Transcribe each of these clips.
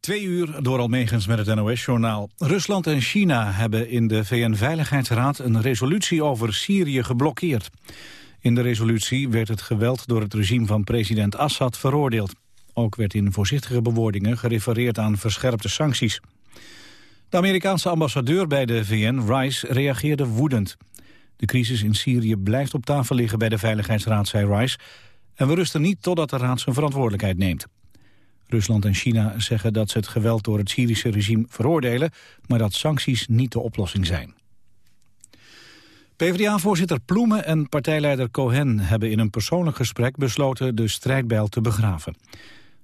Twee uur door Almegens met het NOS-journaal. Rusland en China hebben in de VN-veiligheidsraad een resolutie over Syrië geblokkeerd. In de resolutie werd het geweld door het regime van president Assad veroordeeld. Ook werd in voorzichtige bewoordingen gerefereerd aan verscherpte sancties. De Amerikaanse ambassadeur bij de VN, Rice, reageerde woedend. De crisis in Syrië blijft op tafel liggen bij de Veiligheidsraad, zei Rice. En we rusten niet totdat de raad zijn verantwoordelijkheid neemt. Rusland en China zeggen dat ze het geweld door het Syrische regime veroordelen... maar dat sancties niet de oplossing zijn. PvdA-voorzitter Ploemen en partijleider Cohen hebben in een persoonlijk gesprek besloten de strijdbijl te begraven.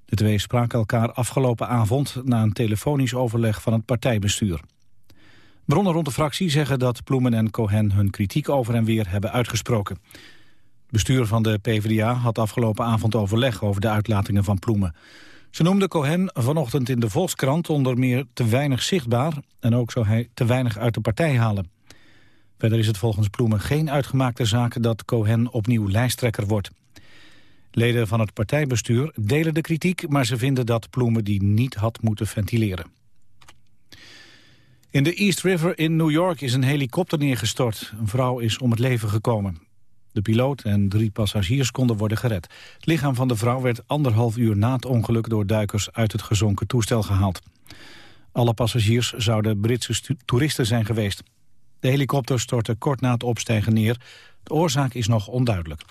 De twee spraken elkaar afgelopen avond na een telefonisch overleg van het partijbestuur. Bronnen rond de fractie zeggen dat Ploemen en Cohen hun kritiek over en weer hebben uitgesproken. Het bestuur van de PvdA had afgelopen avond overleg over de uitlatingen van Ploemen. Ze noemde Cohen vanochtend in de Volkskrant onder meer te weinig zichtbaar... en ook zou hij te weinig uit de partij halen. Verder is het volgens Ploemen geen uitgemaakte zaak dat Cohen opnieuw lijsttrekker wordt. Leden van het partijbestuur delen de kritiek... maar ze vinden dat Ploemen die niet had moeten ventileren. In de East River in New York is een helikopter neergestort. Een vrouw is om het leven gekomen. De piloot en drie passagiers konden worden gered. Het lichaam van de vrouw werd anderhalf uur na het ongeluk... door duikers uit het gezonken toestel gehaald. Alle passagiers zouden Britse toeristen zijn geweest. De helikopter stortte kort na het opstijgen neer. De oorzaak is nog onduidelijk.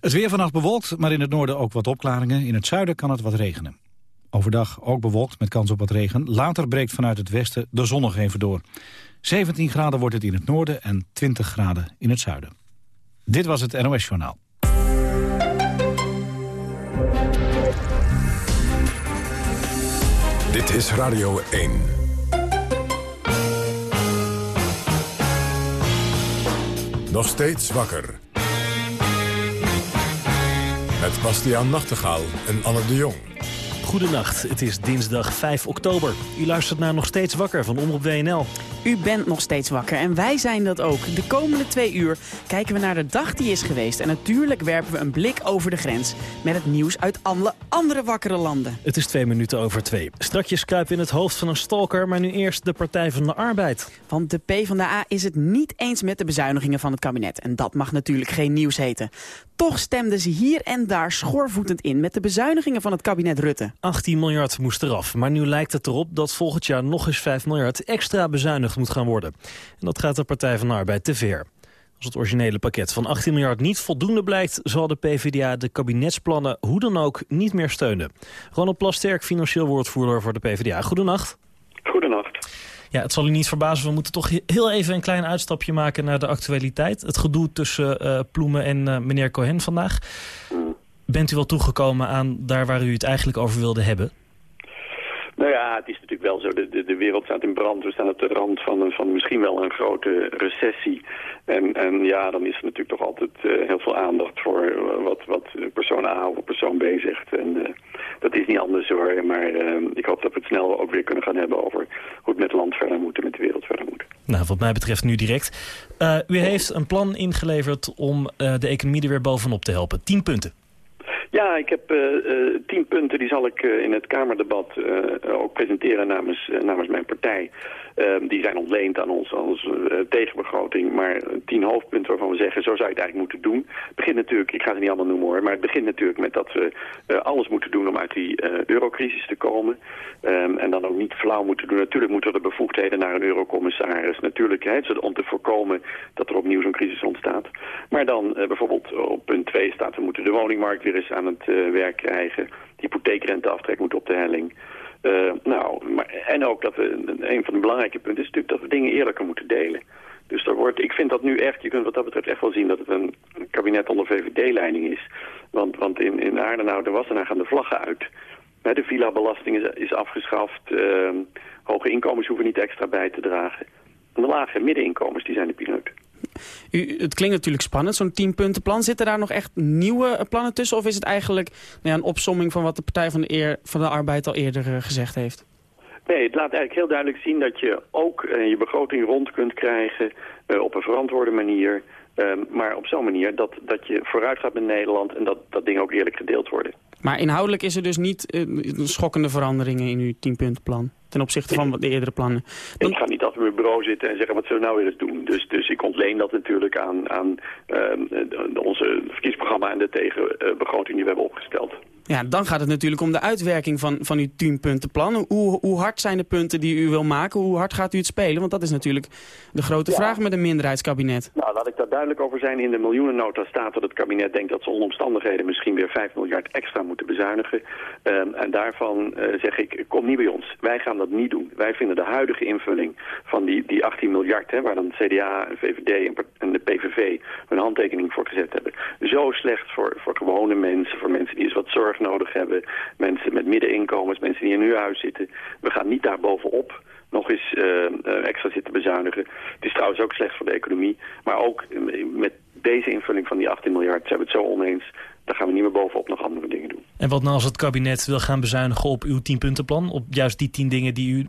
Het weer vannacht bewolkt, maar in het noorden ook wat opklaringen. In het zuiden kan het wat regenen. Overdag ook bewolkt met kans op wat regen. Later breekt vanuit het westen de zon nog even door. 17 graden wordt het in het noorden en 20 graden in het zuiden. Dit was het NOS Journaal. Dit is Radio 1. Nog steeds wakker. Met Bastiaan Nachtegaal en Anne de Jong. Goedenacht, het is dinsdag 5 oktober. U luistert naar Nog Steeds Wakker van Omroep WNL. U bent nog steeds wakker en wij zijn dat ook. De komende twee uur kijken we naar de dag die is geweest. En natuurlijk werpen we een blik over de grens. Met het nieuws uit alle andere wakkere landen. Het is twee minuten over twee. Strakjes kruipen in het hoofd van een stalker, maar nu eerst de Partij van de Arbeid. Want de PvdA is het niet eens met de bezuinigingen van het kabinet. En dat mag natuurlijk geen nieuws heten. Toch stemden ze hier en daar schoorvoetend in met de bezuinigingen van het kabinet Rutte. 18 miljard moest eraf, maar nu lijkt het erop dat volgend jaar nog eens 5 miljard extra bezuinigd moet gaan worden. En dat gaat de Partij van de Arbeid te ver. Als het originele pakket van 18 miljard niet voldoende blijkt... zal de PvdA de kabinetsplannen hoe dan ook niet meer steunen. Ronald Plasterk, financieel woordvoerder voor de PvdA. Goedenacht. Goedenacht. Ja, het zal u niet verbazen, we moeten toch heel even een klein uitstapje maken naar de actualiteit. Het gedoe tussen uh, Ploemen en uh, meneer Cohen vandaag. Mm. Bent u wel toegekomen aan daar waar u het eigenlijk over wilde hebben? Nou ja, het is natuurlijk wel zo. De, de, de wereld staat in brand. We staan op de rand van, een, van misschien wel een grote recessie. En, en ja, dan is er natuurlijk toch altijd uh, heel veel aandacht voor uh, wat, wat persoon A of persoon B zegt. En uh, dat is niet anders hoor. Maar ik hoop dat we het snel ook weer kunnen gaan hebben over hoe het met het land verder moet en met de wereld verder moet. Nou, wat mij betreft nu direct. u heeft een plan ingeleverd om de economie er weer bovenop te helpen. Tien punten. Ja, ik heb uh, uh, tien punten, die zal ik uh, in het Kamerdebat ook presenteren namens, namens mijn partij. Ehm, die zijn ontleend aan ons als tegenbegroting, maar tien hoofdpunten waarvan we zeggen, zo zou je het eigenlijk moeten doen. Het begint natuurlijk, ik ga ze niet allemaal noemen hoor, maar het begint natuurlijk met dat we alles moeten doen om uit die eurocrisis te komen. Um, en dan ook niet flauw moeten doen. Natuurlijk moeten er bevoegdheden naar een eurocommissaris. Natuurlijk hè, om te voorkomen dat er opnieuw zo'n crisis ontstaat. Maar dan bijvoorbeeld op punt 2 staat, we moeten de woningmarkt weer eens aan het uh, werk krijgen. Hypotheekrenteaftrek moet op de helling. Uh, nou, maar, en ook dat we, een van de belangrijke punten is natuurlijk dat we dingen eerlijker moeten delen. Dus er wordt, ik vind dat nu echt, je kunt wat dat betreft echt wel zien dat het een kabinet onder VVD-leiding is. Want, want in, in Aardenau, er was gaan de vlaggen uit. De villa-belasting is, is afgeschaft, uh, hoge inkomens hoeven niet extra bij te dragen. En de lage middeninkomens, die zijn de pineut. U, het klinkt natuurlijk spannend, zo'n tienpuntenplan. Zitten daar nog echt nieuwe plannen tussen? Of is het eigenlijk nou ja, een opsomming van wat de Partij van de, Eer, van de Arbeid al eerder uh, gezegd heeft? Nee, het laat eigenlijk heel duidelijk zien dat je ook uh, je begroting rond kunt krijgen op een verantwoorde manier. Ehm, maar op zo'n manier dat, dat je vooruit gaat met Nederland en dat, dat dingen ook eerlijk gedeeld worden. Maar inhoudelijk is er dus niet uh, schokkende veranderingen in uw tienpuntenplan? Ten opzichte van de eerdere plannen. Dan... Ik ga niet achter mijn bureau zitten en zeggen wat zullen we nou weer eens doen. Dus, dus ik ontleen dat natuurlijk aan, aan uh, onze verkiezingsprogramma en de tegenbegroting die we hebben opgesteld. Ja, dan gaat het natuurlijk om de uitwerking van, van uw tienpuntenplan. Hoe, hoe hard zijn de punten die u wil maken? Hoe hard gaat u het spelen? Want dat is natuurlijk de grote vraag met een minderheidskabinet. Nou, laat ik daar duidelijk over zijn. In de miljoenennota staat dat het kabinet denkt dat ze onder omstandigheden misschien weer 5 miljard extra moeten bezuinigen. Um, en daarvan uh, zeg ik, kom niet bij ons. Wij gaan dat niet doen. Wij vinden de huidige invulling van die, die 18 miljard, hè, waar dan CDA en VVD en de PVV hun handtekening voor gezet hebben, zo slecht voor, voor gewone mensen, voor mensen die eens wat zorg nodig hebben. Mensen met middeninkomens, mensen die in hun huis zitten. We gaan niet daar bovenop nog eens uh, extra zitten bezuinigen. Het is trouwens ook slecht voor de economie. Maar ook met deze invulling van die 18 miljard zijn we het zo oneens. Dan gaan we niet meer bovenop nog andere dingen doen. En wat nou als het kabinet wil gaan bezuinigen op uw 10-puntenplan? Op juist die 10 dingen die u,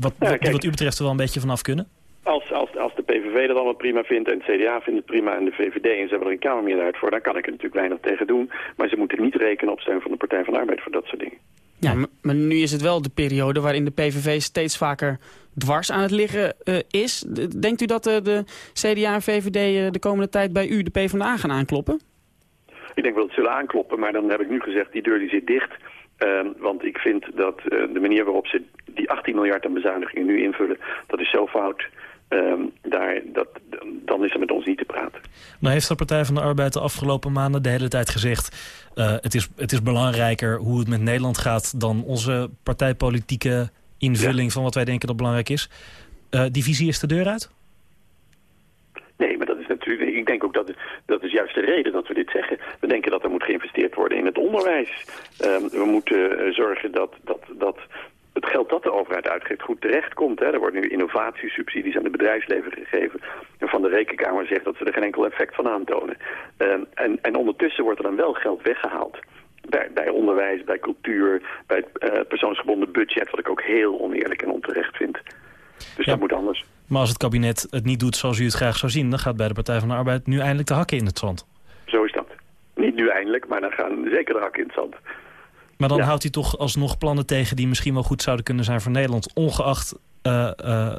wat, ja, kijk, wat u betreft, er wel een beetje vanaf kunnen? Als, als, als de PVV dat allemaal prima vindt en het CDA vindt het prima en de VVD en ze hebben er een Kamermeerderheid voor, dan kan ik er natuurlijk weinig tegen doen. Maar ze moeten niet rekenen op steun van de Partij van de Arbeid voor dat soort dingen. Ja, maar nu is het wel de periode waarin de PVV steeds vaker dwars aan het liggen uh, is. Denkt u dat uh, de CDA en VVD uh, de komende tijd bij u de PvdA gaan aankloppen? Ik denk wel dat ze zullen aankloppen, maar dan heb ik nu gezegd, die deur die zit dicht. Uh, want ik vind dat de manier waarop ze die 18 miljard aan bezuinigingen nu invullen, dat is zo fout. Um, daar, dat, dan is er met ons niet te praten. Nou heeft de Partij van de Arbeid de afgelopen maanden de hele tijd gezegd... Uh, het, is, het is belangrijker hoe het met Nederland gaat... dan onze partijpolitieke invulling van wat wij denken dat belangrijk is. Uh, die visie is de deur uit? Nee, maar dat is natuurlijk... Ik denk ook dat dat is juist de reden dat we dit zeggen. We denken dat er moet geïnvesteerd worden in het onderwijs. Um, we moeten uh, zorgen dat, dat, dat het geld dat de overheid uitgeeft goed terechtkomt. Hè. Er worden nu innovatiesubsidies aan het bedrijfsleven gegeven. En van de rekenkamer zegt dat ze er geen enkel effect van aantonen. Uh, en, en ondertussen wordt er dan wel geld weggehaald. Bij, bij onderwijs, bij cultuur, bij het uh, persoonsgebonden budget... wat ik ook heel oneerlijk en onterecht vind. Dus ja. dat moet anders. Maar als het kabinet het niet doet zoals u het graag zou zien... dan gaat bij de Partij van de Arbeid nu eindelijk de hakken in het zand. Zo is dat. Niet nu eindelijk, maar dan gaan zeker de hakken in het zand. Maar dan houdt hij toch alsnog plannen tegen die misschien wel goed zouden kunnen zijn voor Nederland, ongeacht uh, uh,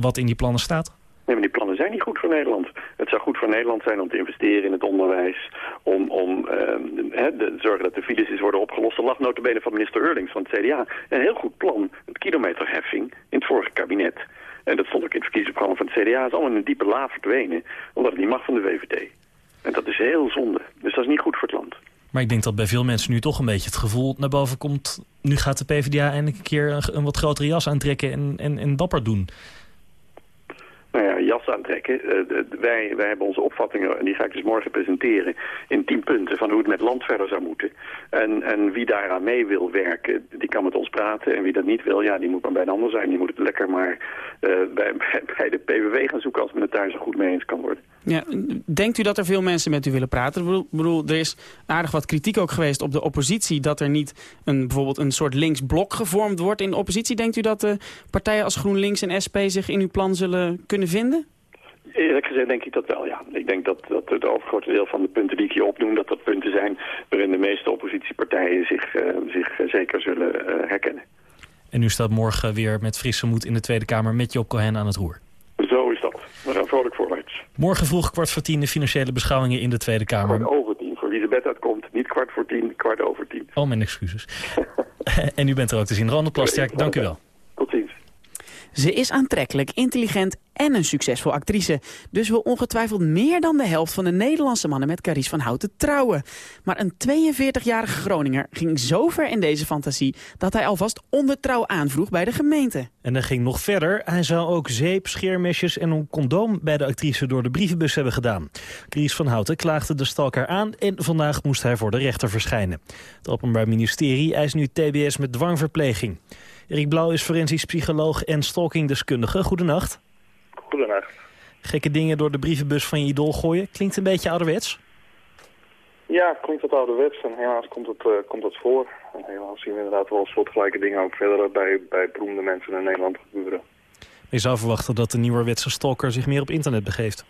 wat in die plannen staat? Nee, maar die plannen zijn niet goed voor Nederland. Het zou goed voor Nederland zijn om te investeren in het onderwijs, om, om uh, he, de, zorgen dat de files is worden opgelost. Lag notabene van minister Eurlings van het CDA een heel goed plan, een kilometerheffing, in het vorige kabinet. En dat stond ook in het verkiezingsprogramma van het CDA. is allemaal in een diepe la verdwenen, omdat het niet mag van de VVD. En dat is heel zonde. Dus dat is niet goed voor het land. Maar ik denk dat bij veel mensen nu toch een beetje het gevoel naar boven komt... nu gaat de PvdA eindelijk een keer een, een wat grotere jas aantrekken en, en, en dapper doen. Nou ja, jas aantrekken. Uh, wij, wij hebben onze opvattingen, en die ga ik dus morgen presenteren... in tien punten van hoe het met land verder zou moeten. En, en wie daaraan mee wil werken, die kan met ons praten. En wie dat niet wil, ja, die moet maar bij een ander zijn. Die moet het lekker maar uh, bij, bij, de PVV gaan zoeken... als men het daar zo goed mee eens kan worden. Ja, denkt u dat er veel mensen met u willen praten? Ik bedoel, er is aardig wat kritiek ook geweest op de oppositie... dat er niet een, bijvoorbeeld een soort linksblok gevormd wordt in de oppositie. Denkt u dat de partijen als GroenLinks en SP zich in uw plan zullen kunnen vinden? Eerlijk gezegd denk ik dat wel, ja. Ik denk dat, dat het overgrote deel van de punten die ik hier opnoem... dat dat punten zijn waarin de meeste oppositiepartijen zich, uh, zich zeker zullen uh, herkennen. En u staat morgen weer met frisse moed in de Tweede Kamer met Job Cohen aan het roer. Zo is dat. We gaan vrolijk voorwaarts. Morgen vroeg kwart voor tien de financiële beschouwingen in de Tweede Kamer. Kwart over tien. Voor wie de bed uitkomt, niet kwart voor tien, kwart over tien. Oh, mijn excuses. en u bent er ook te zien. Ronald Plasterk, dank u wel. Ze is aantrekkelijk, intelligent en een succesvol actrice. Dus wil ongetwijfeld meer dan de helft van de Nederlandse mannen met Carice van Houten trouwen. Maar een 42-jarige Groninger ging zo ver in deze fantasie... dat hij alvast ondertrouw aanvroeg bij de gemeente. En dat ging nog verder. Hij zou ook zeep, scheermesjes en een condoom bij de actrice door de brievenbus hebben gedaan. Carice van Houten klaagde de stalker aan en vandaag moest hij voor de rechter verschijnen. Het Openbaar Ministerie eist nu TBS met dwangverpleging. Erik Blauw is forensisch psycholoog en stalkingdeskundige. Goedenacht. Goedenacht. Gekke dingen door de brievenbus van je idool gooien. Klinkt een beetje ouderwets? Ja, klinkt wat ouderwets en helaas komt het, uh, komt het voor. En helaas zien we inderdaad wel soortgelijke dingen ook verder bij, bij beroemde mensen in Nederland gebeuren. Je zou verwachten dat de nieuwerwetse stalker zich meer op internet begeeft.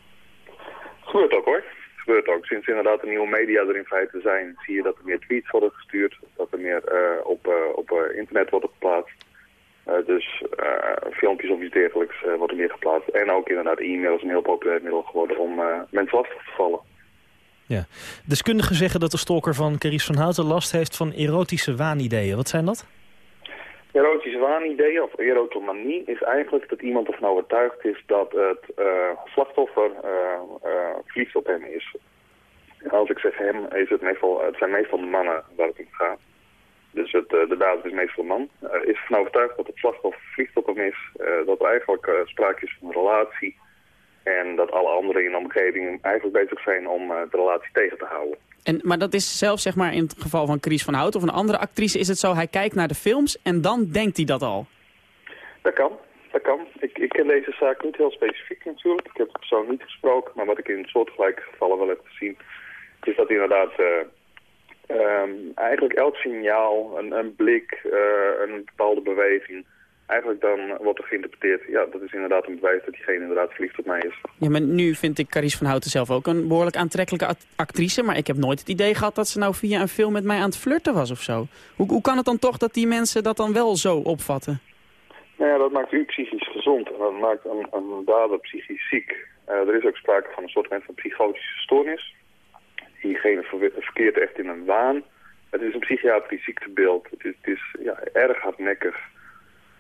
Gebeurt ook hoor. Gebeurt ook. Sinds inderdaad de nieuwe media er in feite zijn, zie je dat er meer tweets worden gestuurd. Dat er meer uh, op, uh, op internet wordt geplaatst. Dus filmpjes of iets dergelijks worden meer geplaatst. En ook inderdaad e-mail is een heel populair middel geworden om mensen lastig te vallen. Ja. Deskundigen zeggen dat de stalker van Caries van Houten last heeft van erotische waanideeën. Wat zijn dat? Erotische waanideeën of erotomanie is eigenlijk dat iemand ervan overtuigd is dat het uh, slachtoffer uh, uh, verliefd op hem is. En als ik zeg hem, is het, meestal, het zijn meestal mannen waar het om gaat. Dus het, de dader is meestal man. is ervan overtuigd dat het slachtoffer verliefd op hem is. dat er eigenlijk sprake is van een relatie. En dat alle anderen in de omgeving eigenlijk bezig zijn om de relatie tegen te houden. En, maar dat is zelfs zeg maar, in het geval van Chris van Hout of een andere actrice is het zo, hij kijkt naar de films en dan denkt hij dat al. Dat kan, dat kan. Ik, ik ken deze zaak niet heel specifiek natuurlijk. Ik heb de persoon niet gesproken, maar wat ik in soortgelijke gevallen wel heb gezien, is dat inderdaad uh, um, eigenlijk elk signaal, een, een blik, uh, een bepaalde beweging, eigenlijk dan wordt er geïnterpreteerd... ja, dat is inderdaad een bewijs dat diegene inderdaad verliefd op mij is. Ja, maar nu vind ik Carice van Houten zelf ook een behoorlijk aantrekkelijke actrice... maar ik heb nooit het idee gehad dat ze nou via een film met mij aan het flirten was of zo. Hoe, hoe kan het dan toch dat die mensen dat dan wel zo opvatten? Nou ja, dat maakt u psychisch gezond en dat maakt een, een dader psychisch ziek. Uh, er is ook sprake van een soort van psychotische stoornis. Diegene verkeert echt in een waan. Het is een psychiatrisch ziektebeeld. Het is, het is ja, erg hardnekkig.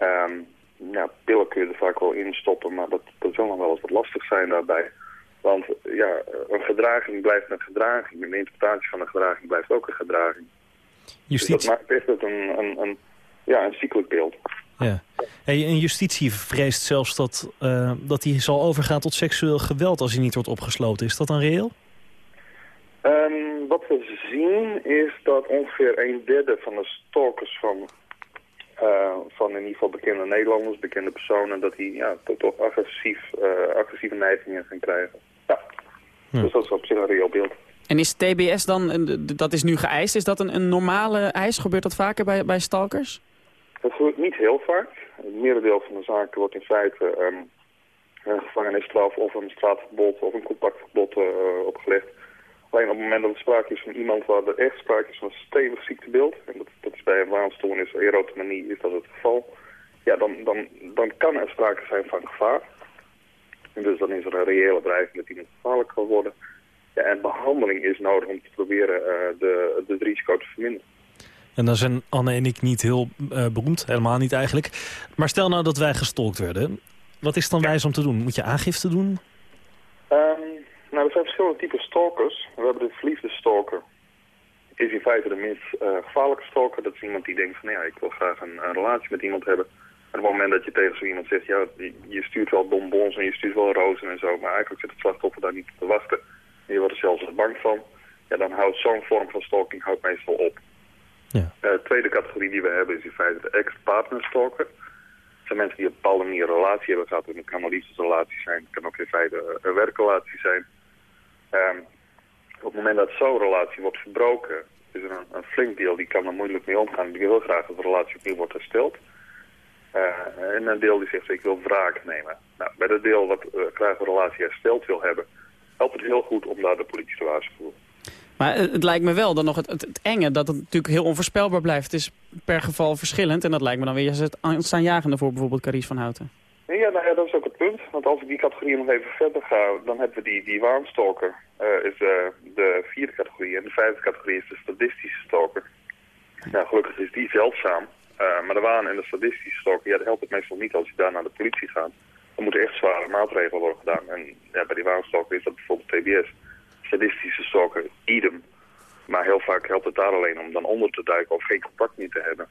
Um, ja, pillen kun je er vaak wel in stoppen, maar dat, dat zal nog wel eens wat lastig zijn daarbij. Want ja, een gedraging blijft een gedraging. En de interpretatie van een gedraging blijft ook een gedraging. Justitie. Dus dat maakt echt een, een, een, ja, een ziekelijk beeld. Ja. En justitie vreest zelfs dat, uh, dat hij zal overgaan tot seksueel geweld als hij niet wordt opgesloten. Is dat dan reëel? Um, wat we zien is dat ongeveer een derde van de stalkers van uh, van in ieder geval bekende Nederlanders, bekende personen, dat die ja, toch, toch agressief, uh, agressieve neigingen gaan krijgen. Ja. Dus dat is op zich een reëel beeld. En is TBS dan, dat is nu geëist, is dat een, een normale eis? Gebeurt dat vaker bij, bij stalkers? Dat gebeurt niet heel vaak. Het merendeel van de zaken wordt in feite um, een gevangenisstraf of een straatverbod of een contactverbod uh, opgelegd. Alleen op het moment dat er sprake is van iemand waar er echt sprake is van een stevig ziektebeeld, en dat, dat is bij een waanstoornis, erotomanie, is dat het geval, ja, dan, dan, dan kan er sprake zijn van gevaar. En dus dan is er een reële dreiging dat iemand gevaarlijk kan worden. Ja, en behandeling is nodig om te proberen uh, de, de risico te verminderen. En dan zijn Anne en ik niet heel uh, beroemd, helemaal niet eigenlijk. Maar stel nou dat wij gestalkt werden. Wat is dan ja. wijs om te doen? Moet je aangifte doen? Um, nou, er zijn verschillende typen stalkers. We hebben de verliefde stalker. Is in feite de minst uh, gevaarlijke stalker. Dat is iemand die denkt van, nou ja, ik wil graag een, een, relatie met iemand hebben. En op het moment dat je tegen zo iemand zegt, ja, je stuurt wel bonbons en je stuurt wel rozen en zo. Maar eigenlijk zit het slachtoffer daar niet op te wachten. En je wordt er zelfs bang van. Ja, dan houdt zo'n vorm van stalking houdt meestal op. Ja. Uh, de tweede categorie die we hebben is in feite de ex-partner stalker zijn mensen die op een bepaalde manier een relatie hebben gehad. En het kan een liefdesrelatie zijn, het kan ook in feite een werkrelatie zijn. Um, op het moment dat zo'n relatie wordt verbroken, is er een, een, flink deel die kan er moeilijk mee omgaan. Die wil graag dat de relatie opnieuw wordt hersteld. Uh, en een deel die zegt, ik wil wraak nemen. Nou, bij dat deel wat uh, graag een relatie hersteld wil hebben, helpt het heel goed om daar de politie te waarschuwen. Maar het lijkt me wel dan nog het, het, het, enge dat het natuurlijk heel onvoorspelbaar blijft. Het is per geval verschillend en dat lijkt me dan weer het aanstaanjagende voor bijvoorbeeld Caries van Houten. Ja, nou ja, dat is ook het punt. Want als ik die categorie nog even verder ga, dan hebben we die, die waanstalker, uh, is uh, de vierde categorie. En de vijfde categorie is de statistische stalker. Nou, gelukkig is die zeldzaam. Uh, maar de waan en de statistische stalker, ja, dat helpt het meestal niet als je daar naar de politie gaat. Dan moeten echt zware maatregelen worden gedaan. En ja, bij die waanstalker is dat bijvoorbeeld TBS. Statistische stalker, idem. Maar heel vaak helpt het daar alleen om dan onder te duiken of geen contact meer te hebben.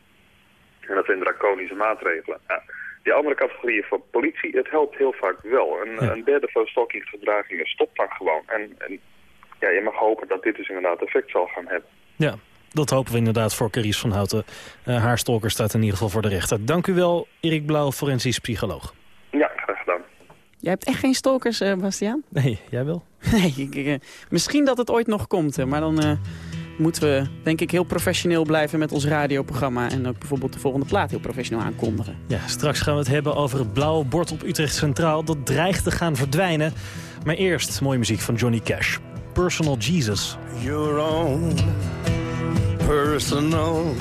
En dat zijn draconische maatregelen. Ja, die andere categorieën van politie, het helpt heel vaak wel. Een, ja. een derde van stalkinggedragingen stopt dan gewoon. En, en, ja, je mag hopen dat dit dus inderdaad effect zal gaan hebben. Ja, dat hopen we inderdaad voor Caries van Houten. Uh, haar stalker staat in ieder geval voor de rechter. Dank u wel, Erik Blauw, forensisch psycholoog. Ja, graag gedaan. Jij hebt echt geen stalkers, uh, Bastiaan? Nee, jij wel? Nee, ik, uh, misschien dat het ooit nog komt, maar dan moeten we denk ik heel professioneel blijven met ons radioprogramma. En ook bijvoorbeeld de volgende plaat heel professioneel aankondigen. Ja, straks gaan we het hebben over het blauwe bord op Utrecht Centraal. Dat dreigt te gaan verdwijnen. Maar eerst mooie muziek van Johnny Cash. Personal Jesus. Your own personal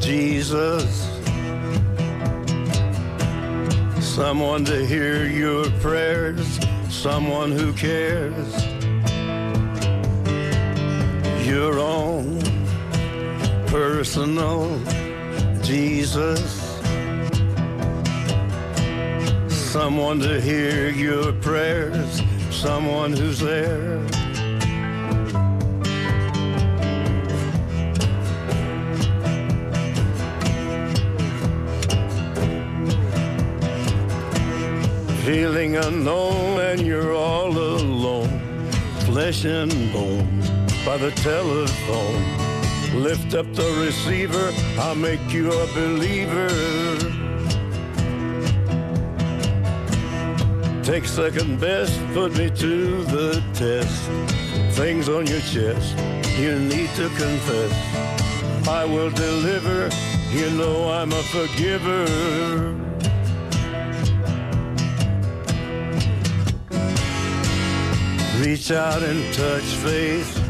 Jesus. Someone to hear your prayers, someone who cares. Your own personal Jesus. Someone to hear your prayers, someone who's there. Feeling unknown and you're all alone, flesh and bone by the telephone. Lift up the receiver, I'll make you a believer. Take second best, put me to the test. Things on your chest, you need to confess. I will deliver, you know I'm a forgiver. Reach out and touch faith.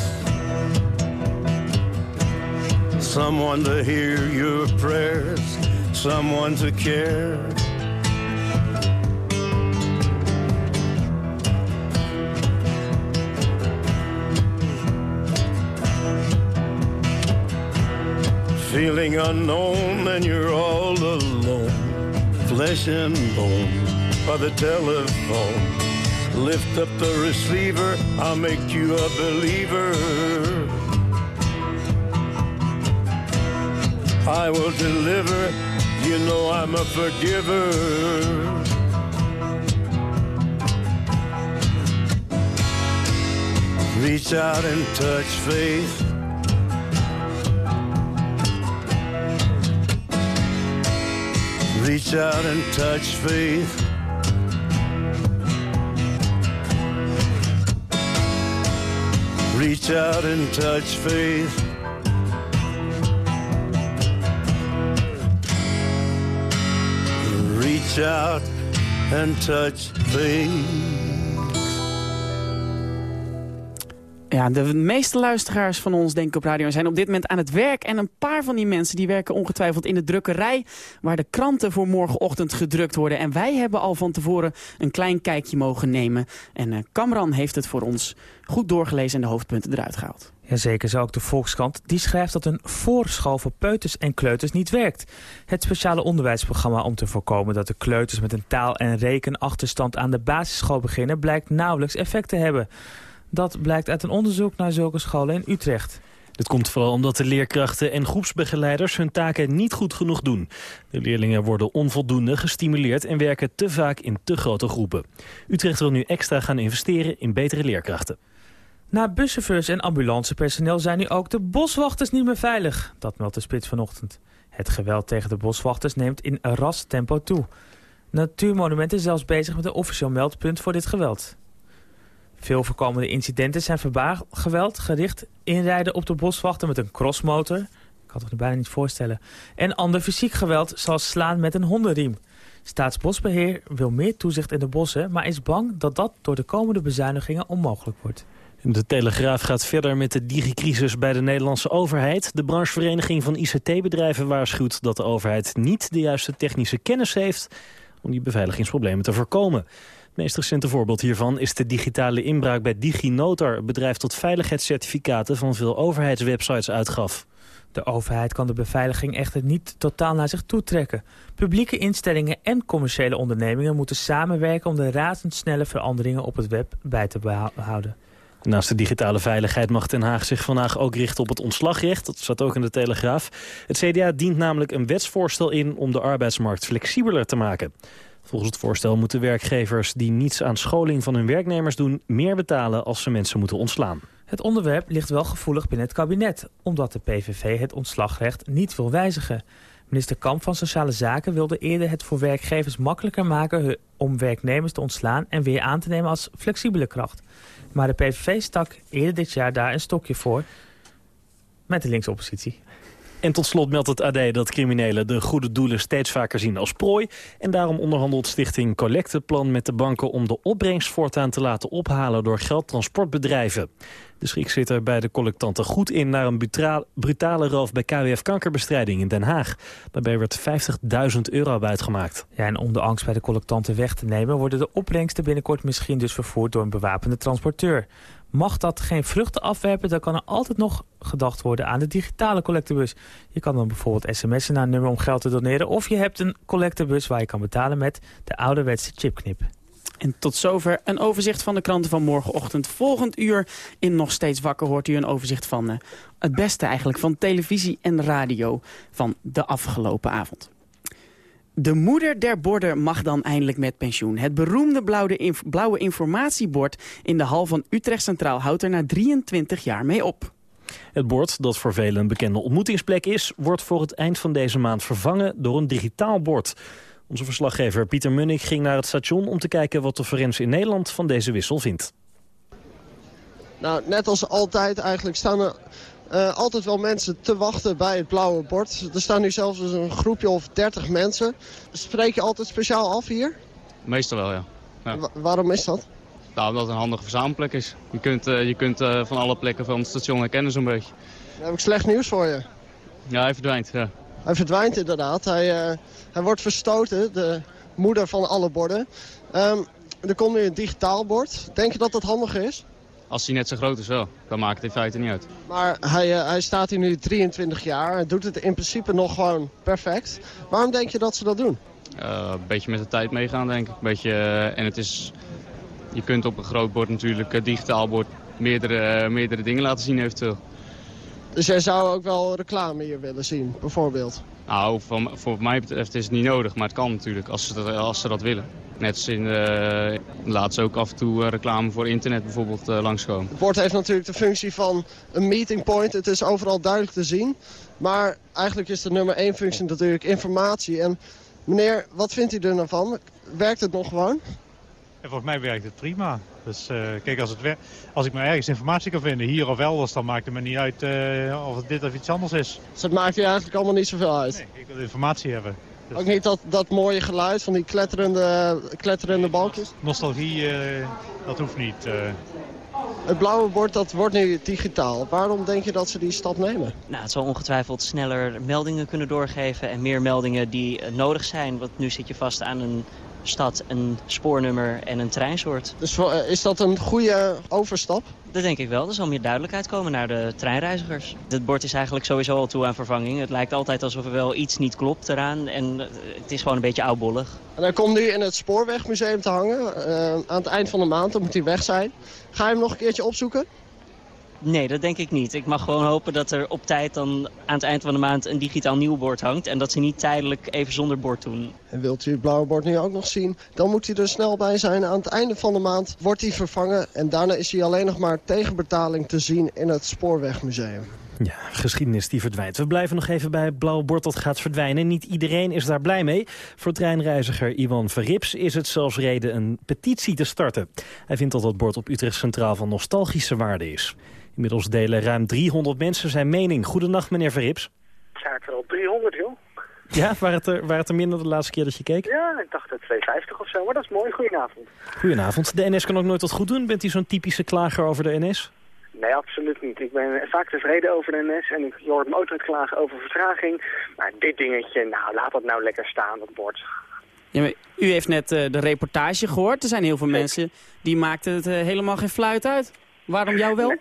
Someone to hear your prayers, someone to care. Feeling unknown and you're all alone, flesh and bone by the telephone. Lift up the receiver, I'll make you a believer. I will deliver, you know I'm a forgiver. Reach out and touch faith. Reach out and touch faith. Reach out and touch faith. Reach out and touch faith. Ja, de meeste luisteraars van ons Denk op Radio zijn op dit moment aan het werk. En een paar van die mensen die werken ongetwijfeld in de drukkerij... waar de kranten voor morgenochtend gedrukt worden. En wij hebben al van tevoren een klein kijkje mogen nemen. En uh, Kamran heeft het voor ons goed doorgelezen en de hoofdpunten eruit gehaald. Jazeker, zo ook de Volkskrant. Die schrijft dat een voorschool voor peuters en kleuters niet werkt. Het speciale onderwijsprogramma om te voorkomen dat de kleuters met een taal- en rekenachterstand aan de basisschool beginnen... blijkt nauwelijks effect te hebben. Dat blijkt uit een onderzoek naar zulke scholen in Utrecht. Dit komt vooral omdat de leerkrachten en groepsbegeleiders hun taken niet goed genoeg doen. De leerlingen worden onvoldoende gestimuleerd en werken te vaak in te grote groepen. Utrecht wil nu extra gaan investeren in betere leerkrachten. Na buschauffeurs en ambulancepersoneel zijn nu ook de boswachters niet meer veilig. Dat meldt de spits vanochtend. Het geweld tegen de boswachters neemt in ras tempo toe. Natuurmonumenten is zelfs bezig met een officieel meldpunt voor dit geweld. Veel voorkomende incidenten zijn verbaal geweld gericht inrijden op de boswachter met een crossmotor. Ik kan het me bijna niet voorstellen. En ander fysiek geweld zoals slaan met een hondenriem. Staatsbosbeheer wil meer toezicht in de bossen, maar is bang dat dat door de komende bezuinigingen onmogelijk wordt. De Telegraaf gaat verder met de digicrisis bij de Nederlandse overheid. De branchevereniging van ICT-bedrijven waarschuwt dat de overheid niet de juiste technische kennis heeft om die beveiligingsproblemen te voorkomen. Het meest recente voorbeeld hiervan is de digitale inbraak bij DigiNotar... een bedrijf tot veiligheidscertificaten van veel overheidswebsites uitgaf. De overheid kan de beveiliging echter niet totaal naar zich toetrekken. Publieke instellingen en commerciële ondernemingen moeten samenwerken... om de razendsnelle veranderingen op het web bij te houden. Naast de digitale veiligheid mag Den Haag zich vandaag ook richten op het ontslagrecht. Dat staat ook in de Telegraaf. Het CDA dient namelijk een wetsvoorstel in om de arbeidsmarkt flexibeler te maken. Volgens het voorstel moeten werkgevers die niets aan scholing van hun werknemers doen... meer betalen als ze mensen moeten ontslaan. Het onderwerp ligt wel gevoelig binnen het kabinet... omdat de PVV het ontslagrecht niet wil wijzigen. Minister Kamp van Sociale Zaken wilde eerder het voor werkgevers makkelijker maken... om werknemers te ontslaan en weer aan te nemen als flexibele kracht. Maar de PVV stak eerder dit jaar daar een stokje voor met de linkse oppositie. En tot slot meldt het AD dat criminelen de goede doelen steeds vaker zien als prooi. En daarom onderhandelt Stichting Collecteplan met de banken om de opbrengst voortaan te laten ophalen door geldtransportbedrijven. De schrik zit er bij de collectanten goed in naar een brutale roof bij KWF Kankerbestrijding in Den Haag. Daarbij werd 50.000 euro buitgemaakt. Ja, en om de angst bij de collectanten weg te nemen worden de opbrengsten binnenkort misschien dus vervoerd door een bewapende transporteur. Mag dat geen vruchten afwerpen, dan kan er altijd nog gedacht worden aan de digitale collectebus. Je kan dan bijvoorbeeld sms'en naar een nummer om geld te doneren... of je hebt een collectebus waar je kan betalen met de ouderwetse chipknip. En tot zover een overzicht van de kranten van morgenochtend. Volgend uur in Nog Steeds Wakker hoort u een overzicht van uh, het beste eigenlijk... van televisie en radio van de afgelopen avond. De moeder der borden mag dan eindelijk met pensioen. Het beroemde blauwe, blauwe informatiebord in de hal van Utrecht Centraal houdt er na 23 jaar mee op. Het bord, dat voor velen een bekende ontmoetingsplek is... wordt voor het eind van deze maand vervangen door een digitaal bord. Onze verslaggever Pieter Munnik ging naar het station... om te kijken wat de forens in Nederland van deze wissel vindt. Nou, net als altijd eigenlijk staan er uh, altijd wel mensen te wachten bij het blauwe bord. Er staan nu zelfs dus een groepje of 30 mensen. Spreek je altijd speciaal af hier? Meestal wel, ja. ja. waarom is dat? Nou, omdat het een handige verzamelplek is. Je kunt, uh, je kunt uh, van alle plekken van het station herkennen zo'n beetje. Dan heb ik slecht nieuws voor je. Ja, hij verdwijnt, ja. Hij verdwijnt inderdaad. Hij, hij wordt verstoten, de moeder van alle borden. Um, er komt nu een digitaal bord. Denk je dat dat handiger is? Als hij net zo groot is wel, dan maakt het in feite niet uit. Maar hij, uh, hij staat hier nu 23 jaar en doet het in principe nog gewoon perfect. Waarom denk je dat ze dat doen? Uh, een beetje met de tijd meegaan, denk ik. Een beetje, uh, en het is, je kunt op een groot bord natuurlijk, digitaal bord, meerdere, meerdere dingen laten zien eventueel. Dus jij zou ook wel reclame hier willen zien, bijvoorbeeld? Nou, voor, voor mij betreft is het niet nodig, maar het kan natuurlijk als ze dat, als ze dat willen. Net als in uh, laat ze ook af en toe reclame voor internet bijvoorbeeld uh, langskomen. Het bord heeft natuurlijk de functie van een meeting point. Het is overal duidelijk te zien. Maar eigenlijk is de nummer één functie natuurlijk informatie. En meneer, wat vindt u er nou van? Werkt het nog gewoon? En volgens mij werkt het prima. Dus uh, kijk, als, het als ik maar ergens informatie kan vinden, hier of elders, dan maakt het me niet uit uh, of het dit of iets anders is. Dus het maakt je eigenlijk allemaal niet zoveel uit? Nee, ik wil informatie hebben. Dus... Ook niet dat, dat mooie geluid van die kletterende, kletterende balkjes? Nostalgie, uh, dat hoeft niet. Het blauwe bord dat wordt nu digitaal. Waarom denk je dat ze die stap nemen? Nou, het zal ongetwijfeld sneller meldingen kunnen doorgeven en meer meldingen die nodig zijn. Want nu zit je vast aan een stad, een spoornummer en een treinsoort. Dus is dat een goede overstap? Dat denk ik wel. Er zal meer duidelijkheid komen naar de treinreizigers. Het bord is eigenlijk sowieso al toe aan vervanging. Het lijkt altijd alsof er wel iets niet klopt eraan. En het is gewoon een beetje oudbollig. En hij komt nu in het Spoorwegmuseum te hangen. Uh, aan het eind van de maand, dan moet hij weg zijn. Ga je hem nog een keertje opzoeken? Nee, dat denk ik niet. Ik mag gewoon hopen dat er op tijd dan aan het eind van de maand een digitaal nieuw bord hangt. En dat ze niet tijdelijk even zonder bord doen. En wilt u het blauwe bord nu ook nog zien? Dan moet hij er snel bij zijn. Aan het einde van de maand wordt hij vervangen. En daarna is hij alleen nog maar tegenbetaling te zien in het Spoorwegmuseum. Ja, geschiedenis die verdwijnt. We blijven nog even bij het blauwe bord dat gaat verdwijnen. Niet iedereen is daar blij mee. Voor treinreiziger Iwan Verrips is het zelfs reden een petitie te starten. Hij vindt dat dat bord op Utrecht Centraal van nostalgische waarde is. Inmiddels delen ruim 300 mensen zijn mening. Goedenacht, meneer Verrips. Het zijn er al 300, joh. Ja, waren het, er, waren het er minder de laatste keer dat je keek? Ja, ik dacht het 250 of zo, maar dat is mooi. Goedenavond. Goedenavond. De NS kan ook nooit wat goed doen. Bent u zo'n typische klager over de NS? Nee, absoluut niet. Ik ben vaak tevreden over de NS en ik hoor me ook nooit klagen over vertraging. Maar dit dingetje, nou, laat dat nou lekker staan, dat bord. Ja, u heeft net uh, de reportage gehoord. Er zijn heel veel mensen die maakten het uh, helemaal geen fluit uit. Waarom jou wel?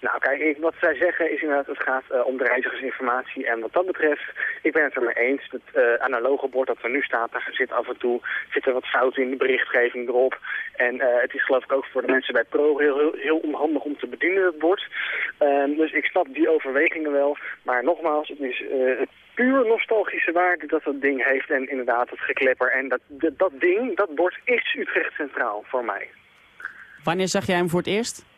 Nou, kijk, wat zij zeggen is inderdaad, het gaat eh, om de reizigersinformatie. En wat dat betreft, ik ben het er mee eens. Het eh, analoge bord dat er nu staat, daar zit af en toe zit er wat fout in de berichtgeving erop. En eh, het is geloof ik ook voor de mensen bij Pro heel, heel, heel onhandig om te bedienen, het bord. Ehm, dus ik snap die overwegingen wel. Maar nogmaals, het is puur nostalgische waarde dat dat ding heeft. En inderdaad, het geklepper. En dat, dat, dat ding, dat bord is Utrecht Centraal voor mij. Wanneer zag jij hem voor het eerst?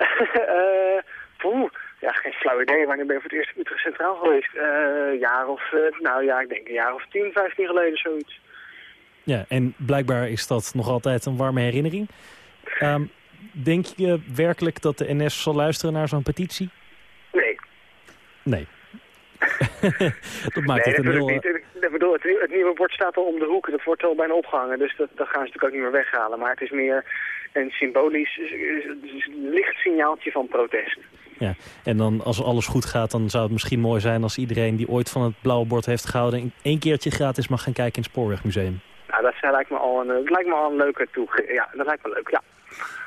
Eh, poeh, ja, geen flauw idee. Wanneer ben je voor het eerst Utrecht Centraal geweest? Eh, jaar of, eh, nou ja, ik denk een jaar of 10, 15 geleden, zoiets. Ja, en blijkbaar is dat nog altijd een warme herinnering. Ehm, denk je werkelijk dat de NS zal luisteren naar zo'n petitie? Nee. Nee. dat maakt nee, het een heel... niet. Ik- Ik bedoel, het, nieuwe- het nieuwe bord staat al om de hoek. Dat wordt al bijna opgehangen. Dus dat, dat gaan ze natuurlijk ook niet meer weghalen. Maar het is meer een symbolisch, eh, licht signaaltje van protest. Ja, en dan als alles goed gaat, dan zou het misschien mooi zijn... als iedereen die ooit van het blauwe bord heeft gehouden... één keertje gratis mag gaan kijken in het Spoorwegmuseum. Nou, dat eh, lijkt me al een, dat lijkt me al een leuke toe. Ja, dat lijkt me leuk, ja.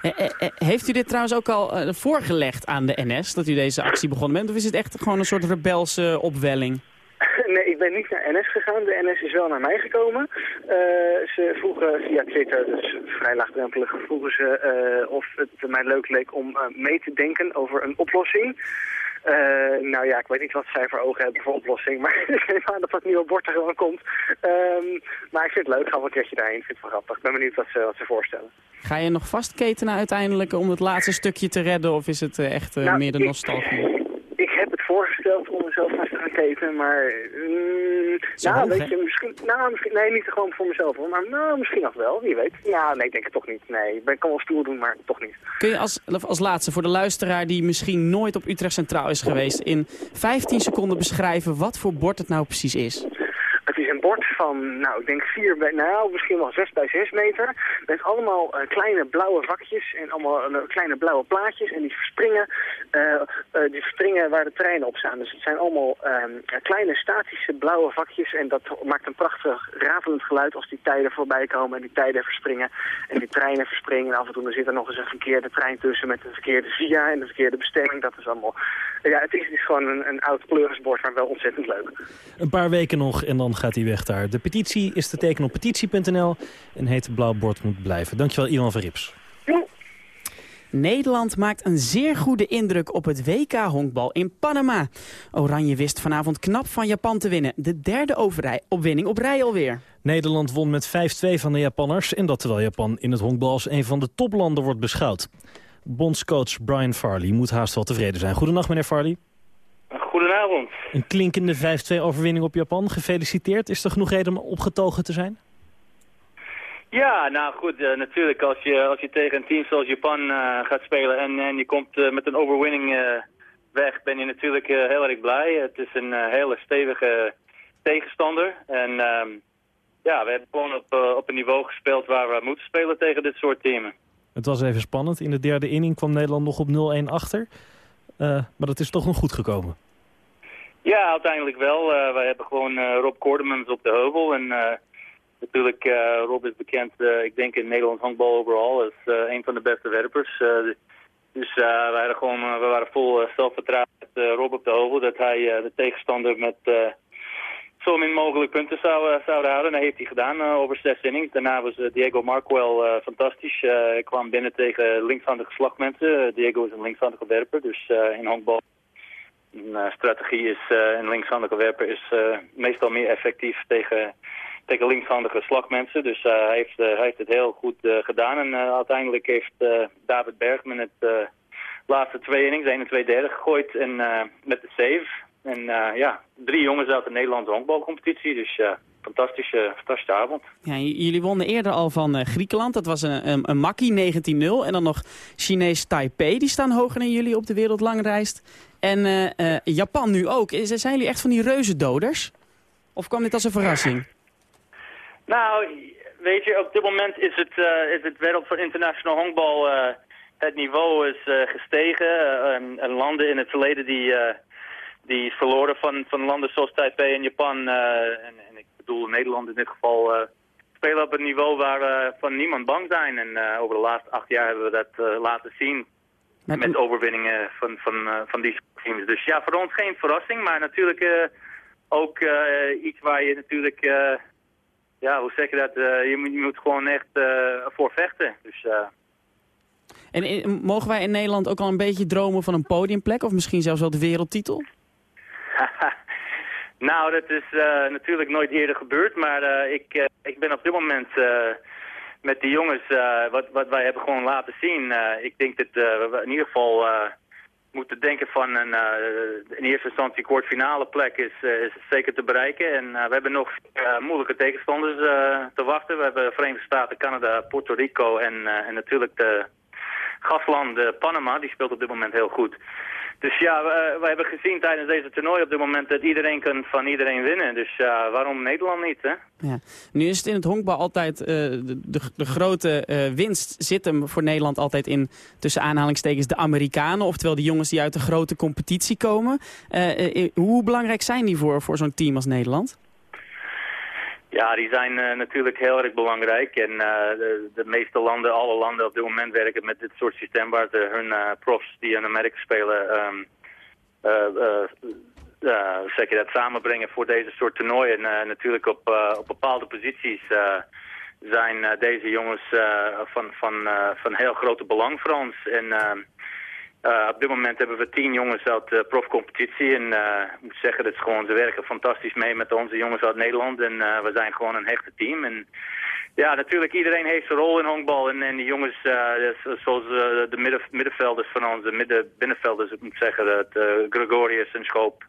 Eh, eh, eh, heeft u dit trouwens ook al eh, voorgelegd aan de NS, dat u deze actie begonnen bent? Of is het echt gewoon een soort rebelse opwelling? Nee, ik ben niet naar NS gegaan. De NS is wel naar mij gekomen. Eh, ze vroegen via Twitter, dus vrij laagdrempelig, vroegen ze eh, of het mij leuk leek om eh, mee te denken over een oplossing. Nou ja, ik weet niet wat zij voor ogen hebben voor oplossing, maar ik neem aan dat dat nieuwe bord er gewoon komt. Ehm, maar ik vind het leuk, ga wel een keertje daarheen, ik vind het wel grappig. Ik ben benieuwd wat ze, wat ze voorstellen. Ga je nog vastketenen uiteindelijk om het laatste stukje te redden? Of is het echt Nou, meer de nostalgie? Voorgesteld om mezelf vast te gaan keten, maar... mm, nou, hoog, weet je, misschien... Nou, misschien... Nee, niet gewoon voor mezelf, hoor. Maar nou, misschien nog wel, wie weet. Ja, nee, ik denk het toch niet. Nee, ik kan wel stoer doen, maar toch niet. Kun je als, als laatste voor de luisteraar die misschien nooit op Utrecht Centraal is geweest... in 15 seconden beschrijven wat voor bord het nou precies is? Het is een bord van, nou, ik denk vier bij, nou, misschien wel zes bij zes meter. Met allemaal eh, kleine blauwe vakjes en allemaal eh, kleine blauwe plaatjes. En die verspringen, eh, die verspringen waar de treinen op staan. Dus het zijn allemaal ehm, kleine statische blauwe vakjes. En dat maakt een prachtig rafelend geluid als die tijden voorbij komen. En die tijden verspringen. En die treinen verspringen. En af en toe zit er nog eens een verkeerde trein tussen met een verkeerde via en een verkeerde bestemming. Dat is allemaal, ja, het is, gewoon een, een oud kleurenbord, maar wel ontzettend leuk. Een paar weken nog en dan gaat hij weg daar. De petitie is te tekenen op petitie.nl en heet Blauw Bord moet blijven. Dankjewel Ivan Verrips. Nederland maakt een zeer goede indruk op het WK-honkbal in Panama. Oranje wist vanavond knap van Japan te winnen. De derde overrij, opwinning op rij alweer. Nederland won met 5-2 van de Japanners... en dat terwijl Japan in het honkbal als een van de toplanden wordt beschouwd. Bondscoach Brian Farley moet haast wel tevreden zijn. Goedenacht, meneer Farley. Goedenavond. Een klinkende 5-2 overwinning op Japan. Gefeliciteerd. Is er genoeg reden om opgetogen te zijn? Ja, nou goed, eh, natuurlijk als je, als je tegen een team zoals Japan eh, gaat spelen en, en je komt eh, met een overwinning weg, ben je natuurlijk heel erg blij. Het is een hele stevige tegenstander en ehm, ja, we hebben gewoon op, op een niveau gespeeld waar we moeten spelen tegen dit soort teams. Het was even spannend. In de derde inning kwam Nederland nog op 0-1 achter. Maar dat is toch nog goed gekomen. Ja, uiteindelijk wel. Eh wij hebben gewoon eh, Rob Koordemans op de heuvel. En eh, natuurlijk, Rob is bekend, ik denk in Nederland handbal overal, als een van de beste werpers. Dus eh, wij waren gewoon, we waren vol zelfvertrouwen met Rob op de heuvel dat hij de tegenstander met zo min mogelijk punten zou, zou houden. En dat heeft hij gedaan over zes innings. Daarna was Diego Marquel eh, fantastisch. Hij kwam binnen tegen linkshandige slagmensen. Diego is een linkshandige werper, dus in handbal een eh, strategie is, eh, een linkshandige werper is eh, meestal meer effectief tegen, tegen linkshandige slagmensen. Dus hij, heeft, heeft het heel goed gedaan. En uiteindelijk heeft David Bergman het laatste twee innings, 1 en 2 derde, gegooid en, met de save. En ja, drie jongens uit de Nederlandse honkbalcompetitie. Dus ja, fantastische, fantastische avond. Ja, jullie wonnen eerder al van Griekenland. Dat was een, een, een makkie 19-0. En dan nog Chinees Taipei. Die staan hoger dan jullie op de wereldlanglijst. En eh, eh, Japan nu ook. Is- Zijn jullie echt van die reuzendoders? Of kwam dit als een verrassing? Nou, weet je, op dit moment is het, eh, is het wereld van international honkbal... eh, het niveau is eh, gestegen. Eh, en, en landen in het verleden die, eh, die verloren van, van landen zoals Taipei en Japan... eh, en, en ik bedoel Nederland in dit geval... eh, spelen op een niveau waar eh, van niemand bang zijn. En eh, over de laatste acht jaar hebben we dat eh, laten zien. Met overwinningen van, van, van die teams. Dus ja, voor ons geen verrassing, maar natuurlijk ook iets waar je natuurlijk ja, hoe zeg je dat? je, moet, je moet gewoon echt voor vechten. Dus, en mogen wij in Nederland ook al een beetje dromen van een podiumplek? Of misschien zelfs wel de wereldtitel? nou, dat is natuurlijk nooit eerder gebeurd. Maar ik, ik ben op dit moment met die jongens, wat, wat wij hebben gewoon laten zien. ik denk dat we in ieder geval moeten denken van een in eerste instantie kwartfinale plek is, is zeker te bereiken. En we hebben nog moeilijke tegenstanders te wachten. We hebben Verenigde Staten, Canada, Puerto Rico en, en natuurlijk de gastland Panama. Die speelt op dit moment heel goed. Dus ja, we, we, hebben gezien tijdens deze toernooi op dit moment dat iedereen kan van iedereen winnen. Dus ja, waarom Nederland niet, hè? Ja. Nu is het in het honkbal altijd, uh, de, de, grote uh, winst zit hem voor Nederland altijd in, tussen aanhalingstekens, de Amerikanen. Oftewel de jongens die uit de grote competitie komen. Uh, hoe belangrijk zijn die voor, voor zo'n team als Nederland? Ja, die zijn uh, natuurlijk heel erg belangrijk. En uh, de, de, meeste landen, alle landen op dit moment werken met dit soort systeem waar ze hun uh, profs die in Amerika spelen, um, zeg je dat, samenbrengen voor deze soort toernooien. En natuurlijk op, op bepaalde posities zijn deze jongens van, van, van heel grote belang voor ons. En ehm, uh, op dit moment hebben we tien jongens uit de profcompetitie. En uh, ik moet zeggen, dat is gewoon, ze werken fantastisch mee met onze jongens uit Nederland. En uh, we zijn gewoon een hechte team. En ja, natuurlijk, iedereen heeft zijn rol in honkbal. En, en die jongens, zoals de midden, middenvelders van onze midden, binnenvelders, ik moet zeggen, dat, Gregorius en Schoop,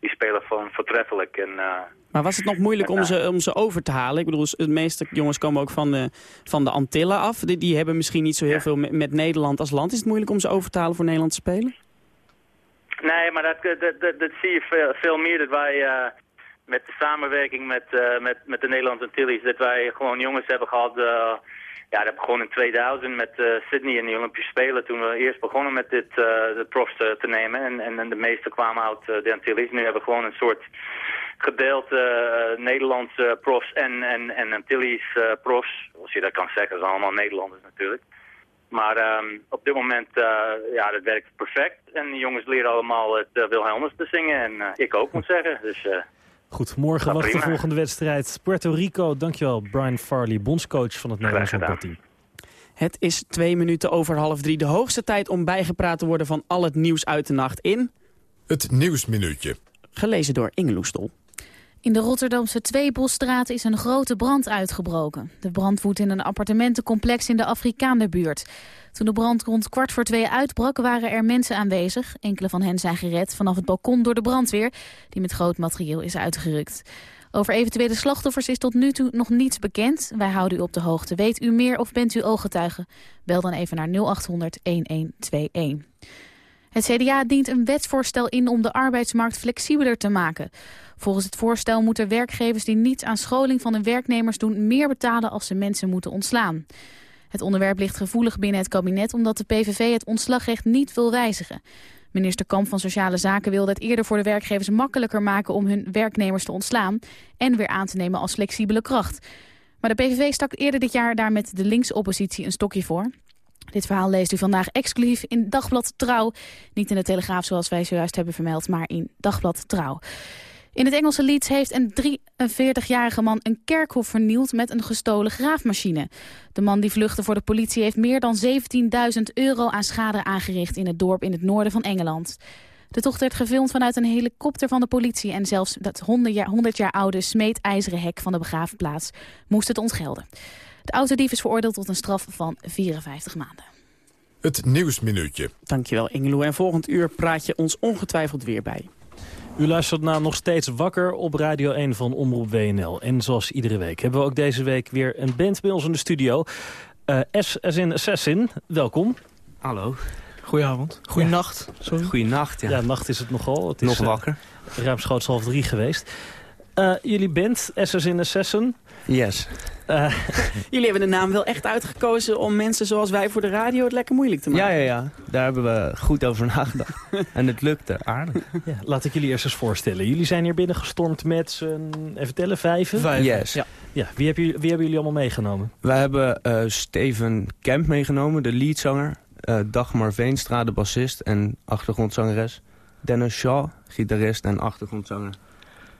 die spelen van voortreffelijk. En, uh, maar was het nog moeilijk om ze, om ze over te halen? Ik bedoel, de meeste jongens komen ook van de, van de Antillen af. Die, die hebben misschien niet zo heel veel met, Nederland als land. Is het moeilijk om ze over te halen voor Nederland te spelen? Nee, maar dat, dat, dat, dat zie je veel, veel meer. Dat wij uh, met de samenwerking met, uh, met, met de Nederlandse Antilles... dat wij gewoon jongens hebben gehad ja, dat begon in 2000 met uh, Sydney in de Olympische Spelen. Toen we eerst begonnen met dit uh, de profs te, te nemen. En, en, en, de meeste kwamen uit uh, de Antilles. Nu hebben we gewoon een soort gedeelte Nederlandse profs en, en, en Antilles profs. Als je dat kan zeggen, dat zijn allemaal Nederlanders natuurlijk. Maar um, op dit moment, ja, dat werkt perfect. En de jongens leren allemaal het Wilhelmus te zingen. En ik ook, moet zeggen. Dus... Goed, morgen wacht de volgende wedstrijd. Puerto Rico, dankjewel Brian Farley, bondscoach van het Nederlands voetbalteam. Het is twee minuten over half drie. De hoogste tijd om bijgepraat te worden van al het nieuws uit de nacht in... Het Nieuwsminuutje. Gelezen door Inge Loestel. In de Rotterdamse Tweebosstraat is een grote brand uitgebroken. De brand woedt in een appartementencomplex in de Afrikaanderbuurt. Toen de brand rond kwart voor twee uitbrak waren er mensen aanwezig. Enkele van hen zijn gered vanaf het balkon door de brandweer... die met groot materieel is uitgerukt. Over eventuele slachtoffers is tot nu toe nog niets bekend. Wij houden u op de hoogte. Weet u meer of bent u ooggetuige? Bel dan even naar 0800 1121. Het CDA dient een wetsvoorstel in om de arbeidsmarkt flexibeler te maken. Volgens het voorstel moeten werkgevers die niets aan scholing van hun werknemers doen... meer betalen als ze mensen moeten ontslaan. Het onderwerp ligt gevoelig binnen het kabinet omdat de PVV het ontslagrecht niet wil wijzigen. Minister Kamp van Sociale Zaken wilde het eerder voor de werkgevers makkelijker maken om hun werknemers te ontslaan en weer aan te nemen als flexibele kracht. Maar de PVV stak eerder dit jaar daar met de linkse oppositie een stokje voor. Dit verhaal leest u vandaag exclusief in Dagblad Trouw. Niet in de Telegraaf zoals wij zojuist hebben vermeld, maar in Dagblad Trouw. In het Engelse Leeds heeft een 43-jarige man een kerkhof vernield met een gestolen graafmachine. De man die vluchtte voor de politie heeft meer dan 17.000 euro aan schade aangericht in het dorp in het noorden van Engeland. De tocht werd gefilmd vanuit een helikopter van de politie en zelfs dat 100 jaar, 100 jaar oude smeedijzeren hek van de begraafplaats moest het ontgelden. De autodief is veroordeeld tot een straf van 54 maanden. Het Nieuwsminuutje. Dankjewel Ingeloe. En volgend uur praat je ons ongetwijfeld weer bij. U luistert naar Nog Steeds Wakker op Radio 1 van Omroep WNL. En zoals iedere week hebben we ook deze week weer een band bij ons in de studio. Uh, S as in Assassin, welkom. Hallo. Goedenavond. Goedenacht. Sorry. Goedenacht, ja. Ja, nacht is het nogal. Het is, Nog wakker. Uh, ruimschoots half drie geweest. Uh, jullie band, S as in Assassin. Yes. Uh, Jullie hebben de naam wel echt uitgekozen om mensen zoals wij voor de radio het lekker moeilijk te maken. Ja, ja, ja. Daar hebben we goed over nagedacht. en het lukte aardig. Ja, laat ik jullie eerst eens voorstellen. Jullie zijn hier binnengestormd met z'n, even tellen, vijven? Vijf. Yes. Ja. ja. Wie, heb je, wie hebben jullie allemaal meegenomen? Wij hebben uh, Steven Kemp meegenomen, de leadzanger. eh, Dagmar Veenstra, de bassist en achtergrondzangeres. Dennis Shaw, gitarist en achtergrondzanger.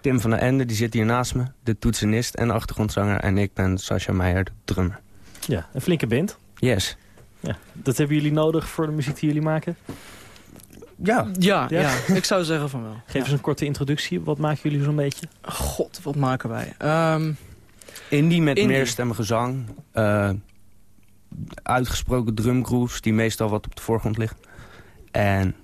Tim van der Ende, die zit hier naast me, de toetsenist en achtergrondzanger. En ik ben Sascha Meijer, de drummer. Ja, een flinke band. Yes. Ja, dat hebben jullie nodig voor de muziek die jullie maken? Ja. Ja, ja. ik zou zeggen van wel. Geef eens een korte introductie. Wat maken jullie zo'n beetje? God, wat maken wij? Um, indie met indie. meerstemmige zang. Uh, uitgesproken drumgrooves die meestal wat op de voorgrond liggen. En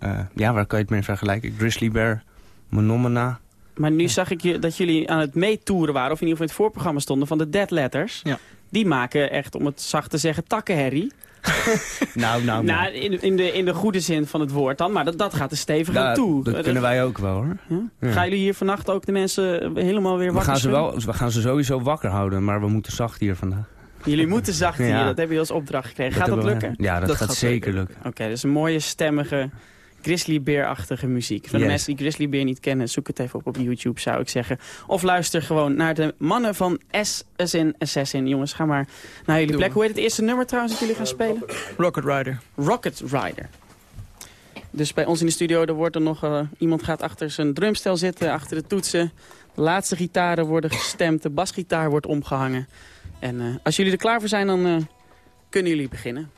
uh, ja, waar kan je het mee vergelijken? Grizzly Bear, Monomana. Maar nu zag ik je, dat jullie aan het meetoeren waren... of in ieder geval in het voorprogramma stonden van de Dead Letters. Ja. Die maken echt, om het zacht te zeggen, takkenherrie. nou, nou, nou. in, in, de, in de goede zin van het woord dan. Maar dat, dat gaat er stevig aan toe. Dat kunnen wij ook wel, hoor. Ja? Ja. Gaan jullie hier vannacht ook de mensen helemaal weer wakker we gaan ze wel, We gaan ze sowieso wakker houden, maar we moeten zacht hier vandaag. Jullie moeten zacht hier, dat hebben jullie als opdracht gekregen. Gaat dat, lukken? Ja, dat, dat gaat, gaat, zeker lukken. Oké, okay, dus een mooie stemmige Grizzly Bear-achtige muziek. Voor yes. de mensen die Grizzly Bear niet kennen, zoek het even op op YouTube, zou ik zeggen. Of luister gewoon naar de mannen van S-Assassin. Assassin. Jongens, ga maar naar jullie Doe plek. Hoe heet het eerste nummer trouwens dat jullie gaan spelen? Rocket Rider. Rocket Rider. Dus bij ons in de studio, er wordt er nog... Uh, iemand gaat achter zijn drumstel zitten, achter de toetsen. De laatste gitaren worden gestemd, de basgitaar wordt omgehangen. En uh, als jullie er klaar voor zijn, dan uh, kunnen jullie beginnen.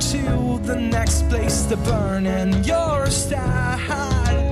to the next place to burn and your style.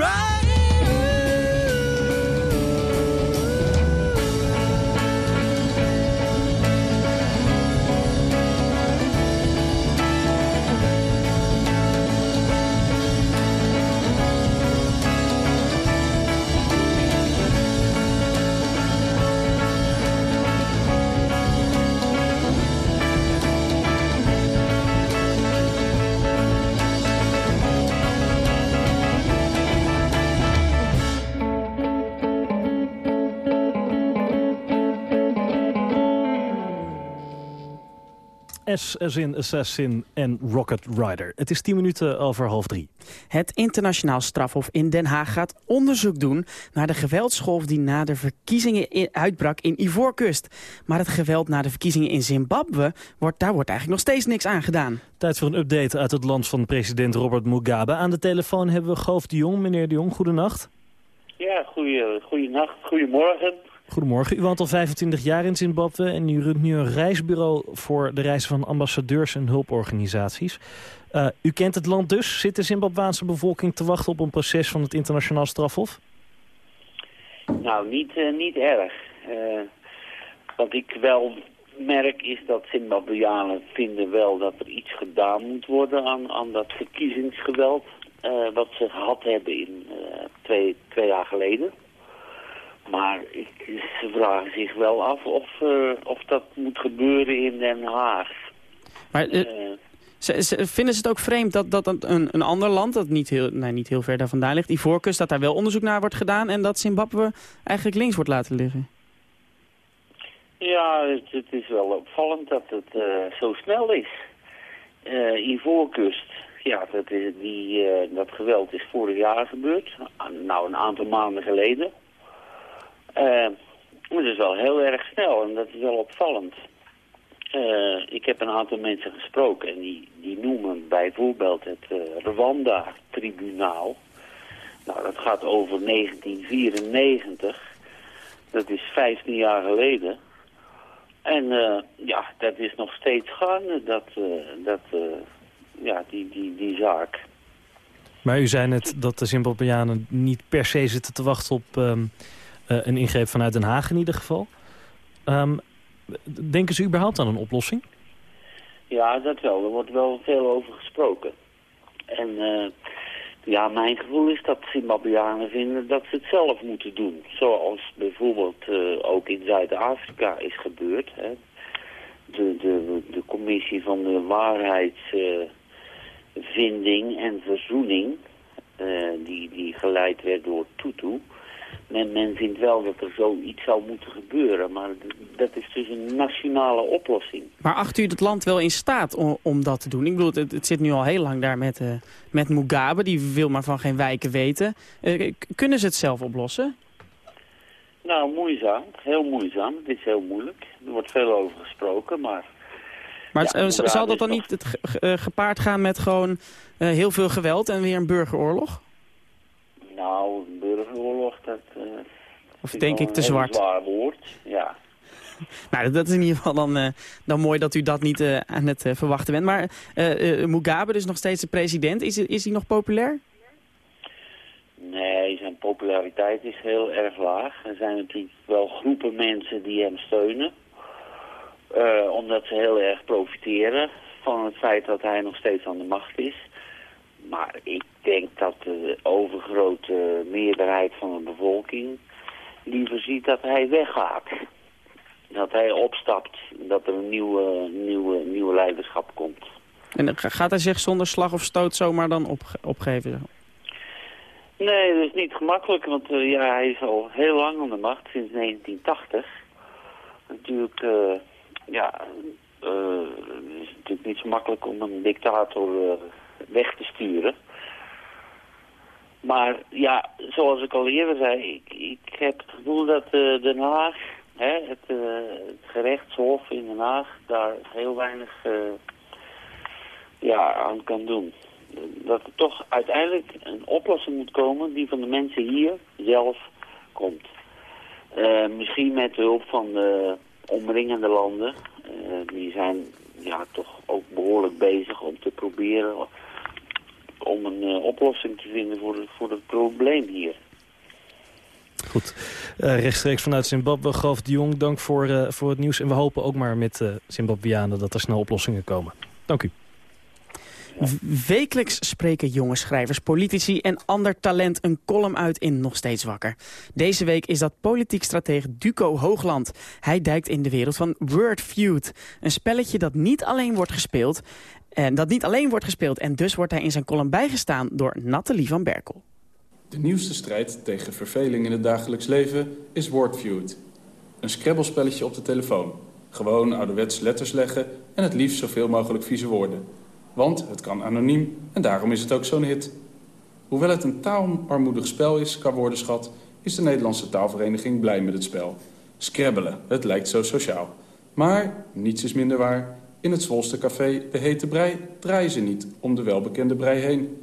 right. S as in Assassin en Rocket Rider. Het is 10 minuten over half drie. Het internationaal strafhof in Den Haag gaat onderzoek doen... naar de geweldsgolf die na de verkiezingen uitbrak in Ivoorkust. Maar het geweld na de verkiezingen in Zimbabwe... Wordt, daar wordt eigenlijk nog steeds niks aan gedaan. Tijd voor een update uit het land van president Robert Mugabe. Aan de telefoon hebben we Goof de Jong. Meneer de Jong, goedenacht. Ja, goeie, nacht, goedemorgen. Goedemorgen. U woont al 25 jaar in Zimbabwe en u runt nu een reisbureau voor de reizen van ambassadeurs en hulporganisaties. Uh, u kent het land dus. Zit de Zimbabwaanse bevolking te wachten op een proces van het internationaal strafhof? Nou, niet, uh, niet erg. Uh, wat ik wel merk is dat Zimbabweanen vinden wel dat er iets gedaan moet worden aan, aan dat verkiezingsgeweld. wat ze gehad hebben in twee, twee jaar geleden. Maar ik, ze vragen zich wel af of, uh, of dat moet gebeuren in Den Haag. Maar uh, ze, ze, vinden ze het ook vreemd dat, dat een, een ander land, dat niet heel, nee, niet heel ver daar vandaan ligt, die voorkust, dat daar wel onderzoek naar wordt gedaan en dat Zimbabwe eigenlijk links wordt laten liggen? Ja, het, het is wel opvallend dat het uh, zo snel is. Ivoorkust, ja, dat, is, die, dat geweld is vorig jaar gebeurd. Nou, een aantal maanden geleden. Uh, het is wel heel erg snel en dat is wel opvallend. Uh, ik heb een aantal mensen gesproken en die, die noemen bijvoorbeeld het uh, Rwanda-tribunaal. Nou, dat gaat over 1994. Dat is 15 jaar geleden. En ja, dat is nog steeds gaande, dat, dat, ja, die, die, die zaak. Maar u zei net dat de Zimbabweanen niet per se zitten te wachten op... Uh, een ingreep vanuit Den Haag in ieder geval. Um, denken ze überhaupt aan een oplossing? Ja, dat wel. Er wordt wel veel over gesproken. En uh, ja, mijn gevoel is dat Zimbabweanen vinden dat ze het zelf moeten doen. Zoals bijvoorbeeld uh, ook in Zuid-Afrika is gebeurd. Hè. De, de, de commissie van de waarheidsvinding en verzoening, die, die geleid werd door Tutu men, men vindt wel dat er zoiets zou moeten gebeuren. Maar dat is dus een nationale oplossing. Maar acht u het land wel in staat om, om dat te doen? Ik bedoel, het, het, zit nu al heel lang daar met, uh, met Mugabe. Die wil maar van geen wijken weten. Uh, kunnen ze het zelf oplossen? Nou, moeizaam. Heel moeizaam. Het is heel moeilijk. Er wordt veel over gesproken, maar... Maar ja, zal dat dan niet het gepaard gaan met gewoon uh, heel veel geweld en weer een burgeroorlog? Nou, een burgeroorlog, dat... Uh, of denk ik te zwart? zwaar woord, ja. nou, dat is in ieder geval dan, uh, dan mooi dat u dat niet uh, aan het verwachten bent. Maar Mugabe, dus nog steeds de president, is, is hij nog populair? Nee, zijn populariteit is heel erg laag. Er zijn natuurlijk wel groepen mensen die hem steunen. omdat ze heel erg profiteren van het feit dat hij nog steeds aan de macht is. Maar ik denk dat de overgrote meerderheid van de bevolking liever ziet dat hij weggaat. Dat hij opstapt, dat er een nieuwe, nieuwe, nieuwe leiderschap komt. En gaat hij zich zonder slag of stoot zomaar dan op, opgeven? Nee, dat is niet gemakkelijk, want uh, ja, hij is al heel lang aan de macht, sinds 1980. Natuurlijk, uh, ja, uh, het is natuurlijk niet zo makkelijk om een dictator weg te sturen. Maar ja, zoals ik al eerder zei, ik, ik heb het gevoel dat uh, Den Haag, hè, het, uh, het, gerechtshof in Den Haag, daar heel weinig uh, ja, aan kan doen. Dat er toch uiteindelijk een oplossing moet komen die van de mensen hier zelf komt. misschien met hulp van de omringende landen. die zijn ja, toch ook behoorlijk bezig om te proberen om een uh, oplossing te vinden voor, de, voor het probleem hier. Goed. Uh, rechtstreeks vanuit Zimbabwe, Graf de Jong, dank voor, uh, voor het nieuws. En we hopen ook maar met Zimbabweanen dat er snel oplossingen komen. Dank u. Wekelijks spreken jonge schrijvers, politici en ander talent een column uit in Nog Steeds Wakker. Deze week is dat politiek stratege Duco Hoogland. Hij duikt in de wereld van Word Feud. Een spelletje dat niet alleen wordt gespeeld en dat niet alleen wordt gespeeld. En dus wordt hij in zijn column bijgestaan door Nathalie van Berkel. De nieuwste strijd tegen verveling in het dagelijks leven is Wordfeud. Een scrabblespelletje op de telefoon. Gewoon ouderwets letters leggen en het liefst zoveel mogelijk vieze woorden. Want het kan anoniem en daarom is het ook zo'n hit. Hoewel het een taalarmoedig spel is qua woordenschat... is de Nederlandse taalvereniging blij met het spel. Scrabbelen, het lijkt zo sociaal. Maar, niets is minder waar... in het Zwolste café De Hete Brei draaien ze niet om de welbekende brei heen.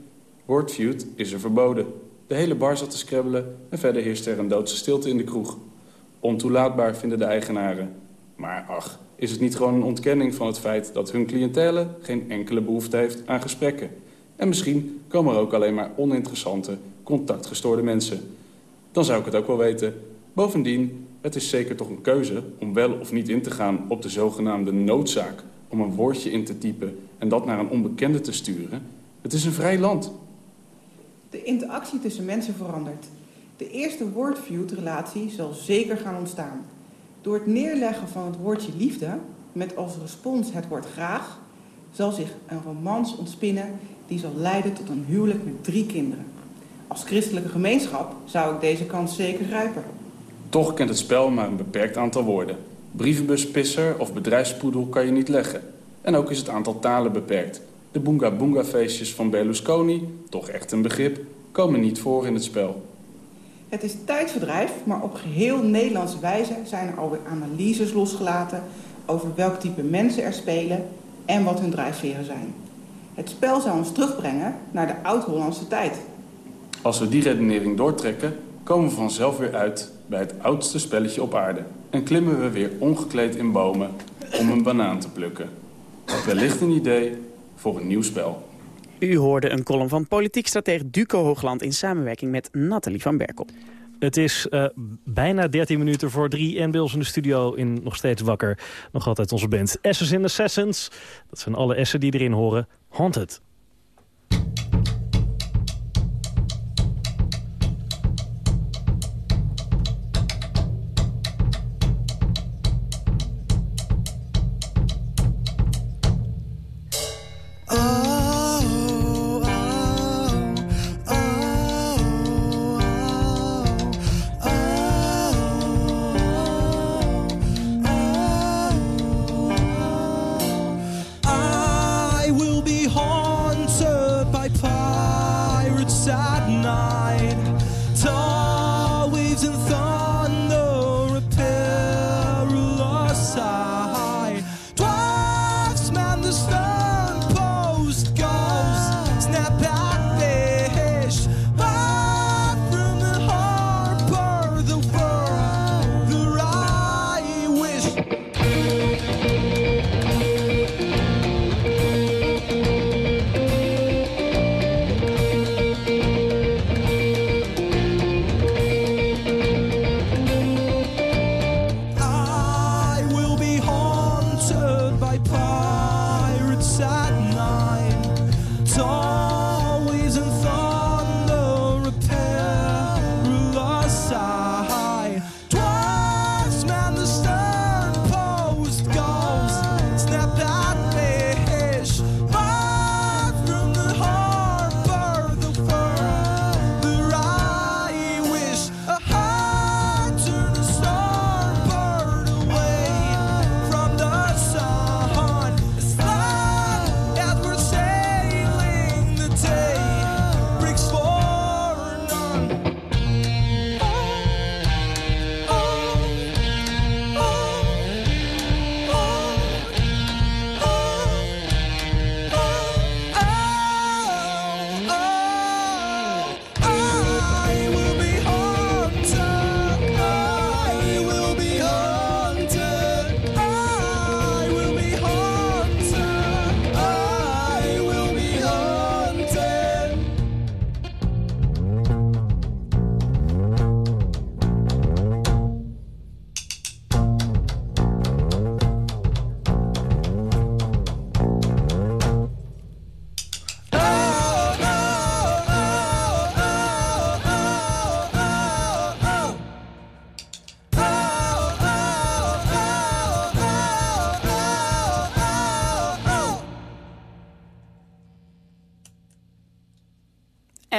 Wordfeud is er verboden. De hele bar zat te scrabbelen en verder heerste er een doodse stilte in de kroeg. Ontoelaatbaar vinden de eigenaren. Maar ach, is het niet gewoon een ontkenning van het feit... dat hun cliëntele geen enkele behoefte heeft aan gesprekken... En misschien komen er ook alleen maar oninteressante, contactgestoorde mensen. Dan zou ik het ook wel weten. Bovendien, het is zeker toch een keuze om wel of niet in te gaan op de zogenaamde noodzaak om een woordje in te typen en dat naar een onbekende te sturen. Het is een vrij land. De interactie tussen mensen verandert. De eerste wordviewed-relatie zal zeker gaan ontstaan. Door het neerleggen van het woordje liefde, met als respons het woord graag, zal zich een romans ontspinnen die zal leiden tot een huwelijk met drie kinderen. Als christelijke gemeenschap zou ik deze kans zeker grijpen. Toch kent het spel maar een beperkt aantal woorden. Brievenbuspisser of bedrijfspoedel kan je niet leggen. En ook is het aantal talen beperkt. De Boonga Boonga feestjes van Berlusconi, toch echt een begrip, komen niet voor in het spel. Het is tijdverdrijf, maar op geheel Nederlandse wijze zijn er alweer analyses losgelaten over welk type mensen er spelen en wat hun drijfveren zijn. Het spel zou ons terugbrengen naar de oud-Hollandse tijd. Als we die redenering doortrekken, komen we vanzelf weer uit bij het oudste spelletje op aarde. En klimmen we weer ongekleed in bomen om een banaan te plukken. Wellicht een idee voor een nieuw spel. U hoorde een column van politiek stratege Duco Hoogland... in samenwerking met Nathalie van Berkel. Het is uh, bijna 13 minuten voor drie en bij ons in de studio in Nog Steeds Wakker. Nog altijd onze band Essence in Assassins. Dat zijn alle essen die erin horen. Haunted.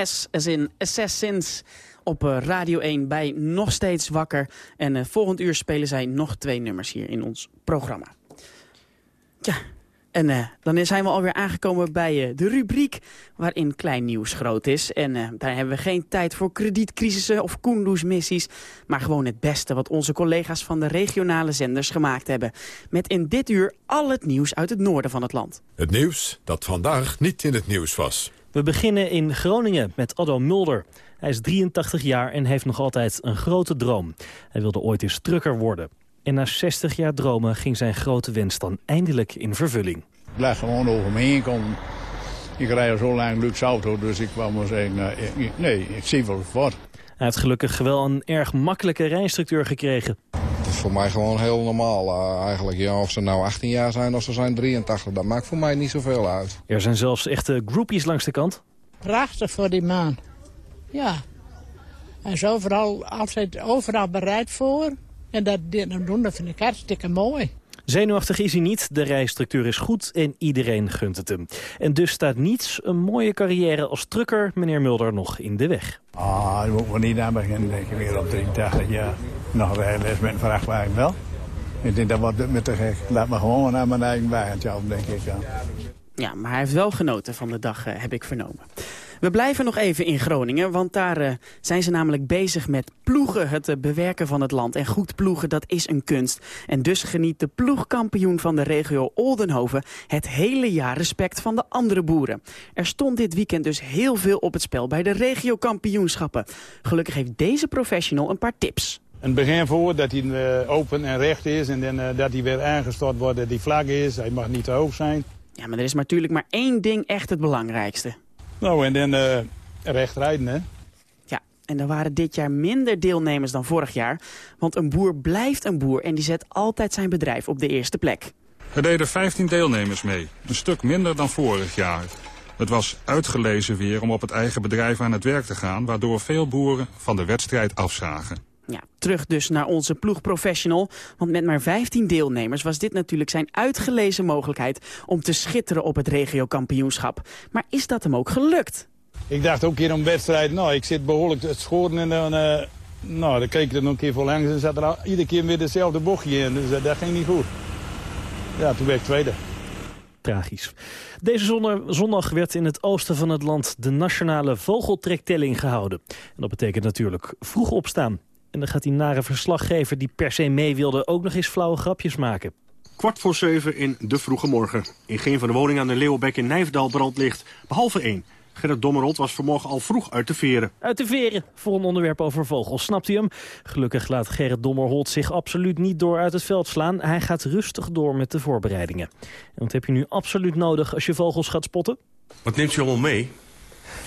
S as in Assassins op eh, Radio 1 bij Nog Steeds Wakker. En uh, volgend uur spelen zij nog twee nummers hier in ons programma. Ja, en uh, dan zijn we alweer aangekomen bij de rubriek waarin klein nieuws groot is. En daar hebben we geen tijd voor kredietcrisissen of Kunduz-missies. Maar gewoon het beste wat onze collega's van de regionale zenders gemaakt hebben. Met in dit uur al het nieuws uit het noorden van het land. Het nieuws dat vandaag niet in het nieuws was. We beginnen in Groningen met Addo Mulder. Hij is 83 jaar en heeft nog altijd een grote droom. Hij wilde ooit eens trucker worden. En na 60 jaar dromen ging zijn grote wens dan eindelijk in vervulling. Ik laat gewoon over me heen komen. Ik rij al zo lang luxe auto, dus ik wou maar zeggen, uh, ik, nee, ik zie wel wat. Hij heeft gelukkig wel een erg makkelijke rijinstructeur gekregen. Voor mij gewoon heel normaal uh, eigenlijk. Ja, of ze nou 18 jaar zijn of ze zijn 83, dat maakt voor mij niet zoveel uit. Er zijn zelfs echte groupies langs de kant. Prachtig voor die man. Ja. Hij is overal, altijd overal bereid voor. En dat, dat doen, dat vind ik hartstikke mooi. Zenuwachtig is hij niet, de rijstructuur is goed en iedereen gunt het hem. En dus staat niets een mooie carrière als trucker, meneer Mulder, nog in de weg. Ah, daar moet we niet aan beginnen, denk ik, weer op 83 jaar. Nog rijles met een vrachtwagen wel. Ik denk, dat wordt met te gek. Laat me gewoon aan mijn eigen wagentje op, denk ik. Ja. ja, maar hij heeft wel genoten van de dag, heb ik vernomen. We blijven nog even in Groningen, want daar uh, zijn ze namelijk bezig met ploegen. Het uh, bewerken van het land. En goed ploegen, dat is een kunst. En dus geniet de ploegkampioen van de regio Oldenhoven het hele jaar respect van de andere boeren. Er stond dit weekend dus heel veel op het spel bij de regiokampioenschappen. Gelukkig heeft deze professional een paar tips. Een begin voor dat hij uh, open en recht is en dan, dat hij weer aangestort wordt dat hij vlak is. Hij mag niet te hoog zijn. Ja, maar er is natuurlijk maar één ding echt het belangrijkste. Nou, en dan uh, recht rijden, hè? Ja, en er waren dit jaar minder deelnemers dan vorig jaar. Want een boer blijft een boer en die zet altijd zijn bedrijf op de eerste plek. Er deden 15 deelnemers mee, een stuk minder dan vorig jaar. Het was uitgelezen weer om op het eigen bedrijf aan het werk te gaan... waardoor veel boeren van de wedstrijd afzagen. Ja, terug dus naar onze ploegprofessional. Want met maar 15 deelnemers was dit natuurlijk zijn uitgelezen mogelijkheid... om te schitteren op het regiokampioenschap. Maar is dat hem ook gelukt? Ik dacht ook keer om wedstrijd, nou, ik zit behoorlijk te schoren en dan... Uh, nou, dan keek ik er nog een keer voor langs en zat er al, iedere keer weer dezelfde bochtje in. Dus uh, dat ging niet goed. Ja, toen werd ik tweede. Tragisch. Deze zondag werd in het oosten van het land de nationale vogeltrektelling gehouden. En dat betekent natuurlijk vroeg opstaan. En dan gaat die nare verslaggever die per se mee wilde ook nog eens flauwe grapjes maken. Kwart voor zeven in de vroege morgen. In geen van de woningen aan de Leeuwbek in Nijfdal brandt licht. Behalve één. Gerrit Dommerold was vanmorgen al vroeg uit de veren. Uit de veren voor een onderwerp over vogels, snapt u hem? Gelukkig laat Gerrit Dommerholt zich absoluut niet door uit het veld slaan. Hij gaat rustig door met de voorbereidingen. En wat heb je nu absoluut nodig als je vogels gaat spotten? Wat neemt je allemaal mee?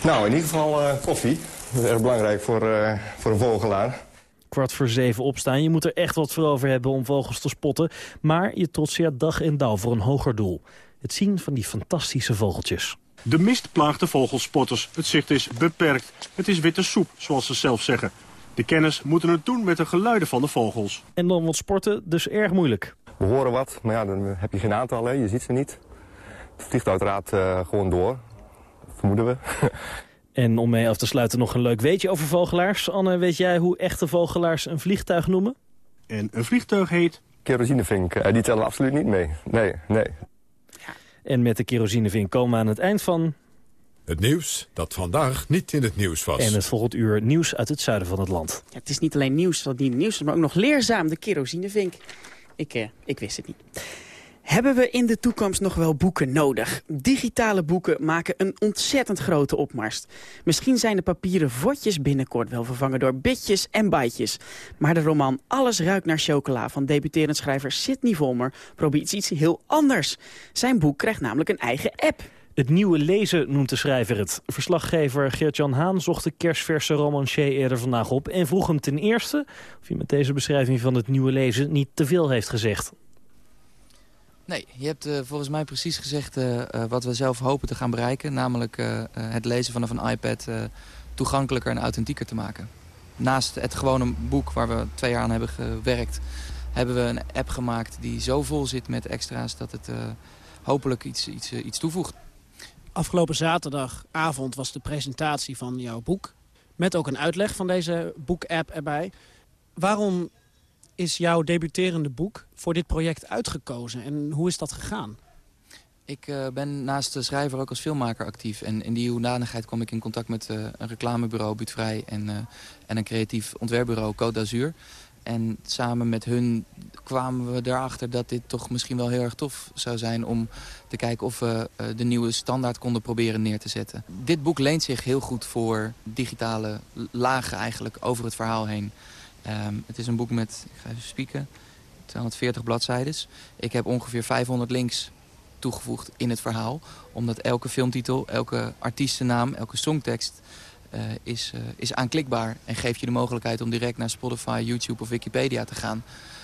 Nou, in ieder geval uh, koffie. Dat is erg belangrijk voor, uh, voor een vogelaar kwart voor zeven opstaan. Je moet er echt wat voor over hebben om vogels te spotten. Maar je trotseert dag en dauw voor een hoger doel. Het zien van die fantastische vogeltjes. De mist plaagt de vogelspotters. Het zicht is beperkt. Het is witte soep, zoals ze zelf zeggen. De kennis moeten het doen met de geluiden van de vogels. En dan wordt sporten dus erg moeilijk. We horen wat, maar ja, dan heb je geen aantal, hè? je ziet ze niet. Het vliegt uiteraard uh, gewoon door, vermoeden we. En om mee af te sluiten nog een leuk weetje over vogelaars. Anne, weet jij hoe echte vogelaars een vliegtuig noemen? En een vliegtuig heet? Kerosinevink. Uh, die tellen absoluut niet mee. Nee, nee. Ja. En met de kerosinevink komen we aan het eind van... Het nieuws dat vandaag niet in het nieuws was. En het volgend uur nieuws uit het zuiden van het land. Ja, het is niet alleen nieuws wat niet nieuws is, maar ook nog leerzaam, de kerosinevink. Ik, uh, ik wist het niet. Hebben we in de toekomst nog wel boeken nodig? Digitale boeken maken een ontzettend grote opmars. Misschien zijn de papieren vodjes binnenkort wel vervangen door bitjes en bytes. Maar de roman Alles ruikt naar chocola van debuterend schrijver Sidney Volmer probeert iets heel anders. Zijn boek krijgt namelijk een eigen app. Het nieuwe lezen noemt de schrijver het. Verslaggever Geert-Jan Haan zocht de kerstverse romancier eerder vandaag op... en vroeg hem ten eerste of hij met deze beschrijving van het nieuwe lezen niet te veel heeft gezegd. Nee, je hebt uh, volgens mij precies gezegd uh, uh, wat we zelf hopen te gaan bereiken. Namelijk het lezen vanaf een iPad toegankelijker en authentieker te maken. Naast het gewone boek waar we twee jaar aan hebben gewerkt... hebben we een app gemaakt die zo vol zit met extra's dat het hopelijk iets, iets, iets toevoegt. Afgelopen zaterdagavond was de presentatie van jouw boek. Met ook een uitleg van deze boek-app erbij. Waarom is jouw debuterende boek voor dit project uitgekozen en hoe is dat gegaan? Ik uh, ben naast de schrijver ook als filmmaker actief. En in die hoedanigheid kwam ik in contact met uh, een reclamebureau Buutvrij en, uh, en een creatief ontwerpbureau Côte d'Azur. En samen met hun kwamen we erachter dat dit toch misschien wel heel erg tof zou zijn... om te kijken of we de nieuwe standaard konden proberen neer te zetten. Dit boek leent zich heel goed voor digitale lagen eigenlijk over het verhaal heen. Um, het is een boek met, ik ga even spieken, 240 bladzijden. Ik heb ongeveer 500 links toegevoegd in het verhaal. Omdat elke filmtitel, elke artiestennaam, elke songtekst uh, is, uh, is aanklikbaar. En geeft je de mogelijkheid om direct naar Spotify, YouTube of Wikipedia te gaan.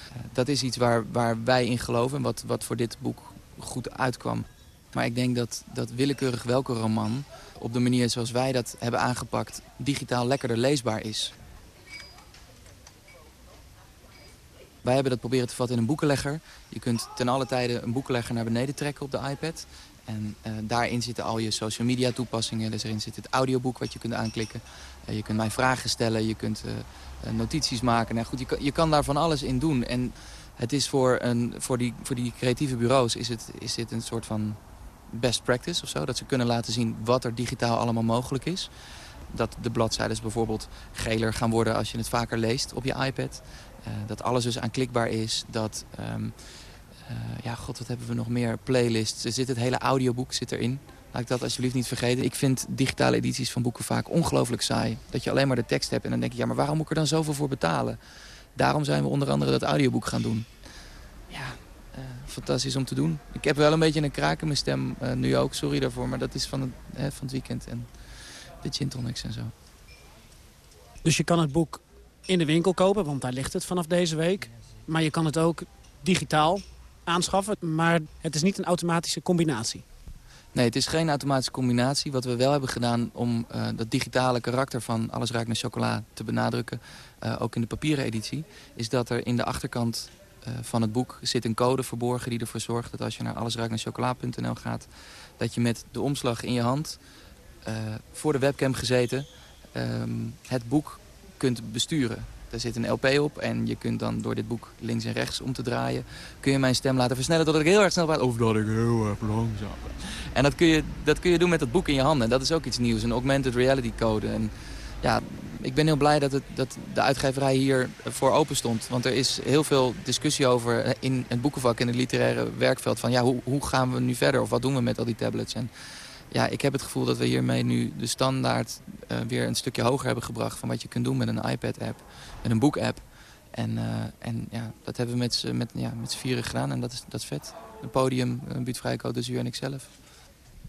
Uh, dat is iets waar, waar wij in geloven en wat, wat voor dit boek goed uitkwam. Maar ik denk dat, dat willekeurig welke roman op de manier zoals wij dat hebben aangepakt... digitaal lekkerder leesbaar is. Wij hebben dat proberen te vatten in een boekenlegger. Je kunt ten alle tijde een boekenlegger naar beneden trekken op de iPad. En uh, daarin zitten al je social media toepassingen. Dus erin zit het audioboek wat je kunt aanklikken. Uh, je kunt mij vragen stellen, je kunt uh, notities maken. Nou goed, je kan, je kan daar van alles in doen. En het is voor, een, voor, die, voor die creatieve bureaus is, het, is dit een soort van best practice of zo. Dat ze kunnen laten zien wat er digitaal allemaal mogelijk is. Dat de bladzijden bijvoorbeeld geler gaan worden als je het vaker leest op je iPad. Uh, dat alles dus aanklikbaar is. Dat, um, uh, ja, god, wat hebben we nog meer? Playlists. Er zit het hele audioboek zit erin. Laat ik dat alsjeblieft niet vergeten. Ik vind digitale edities van boeken vaak ongelooflijk saai. Dat je alleen maar de tekst hebt en dan denk je... ja, maar waarom moet ik er dan zoveel voor betalen? Daarom zijn we onder andere dat audioboek gaan doen. Ja, uh, fantastisch om te doen. Ik heb wel een beetje een kraak in mijn stem. Nu ook, sorry daarvoor. Maar dat is van het, van het weekend en de gin en zo. Dus je kan het boek in de winkel kopen, want daar ligt het vanaf deze week. Maar je kan het ook digitaal aanschaffen, maar het is niet een automatische combinatie. Nee, het is geen automatische combinatie. Wat we wel hebben gedaan om uh, dat digitale karakter van Alles ruikt naar chocola te benadrukken... Uh, ook in de papieren editie, is dat er in de achterkant uh, van het boek zit een code verborgen... die ervoor zorgt dat als je naar allesruiktnaarchocola.nl gaat... dat je met de omslag in je hand, voor de webcam gezeten... Um, het boek kunt besturen. Daar zit een LP op en je kunt dan door dit boek links en rechts om te draaien... kun je mijn stem laten versnellen totdat ik heel erg snel praat... of dat ik heel erg langzaam En dat kun, je, dat kun je doen met dat boek in je handen. En dat is ook iets nieuws, een augmented reality code. En ja, ik ben heel blij dat, het, dat de uitgeverij hier voor open stond. Want er is heel veel discussie over in het boekenvak, in het literaire werkveld... van ja, hoe, hoe gaan we nu verder of wat doen we met al die tablets... En, ja, ik heb het gevoel dat we hiermee nu de standaard uh, weer een stukje hoger hebben gebracht... van wat je kunt doen met een iPad-app, met een boek-app. En, uh, en ja, dat hebben we met, met, ja, met z'n vieren gedaan en dat is, dat is vet. Een podium, een buurtvrijcode, de zuur en ikzelf.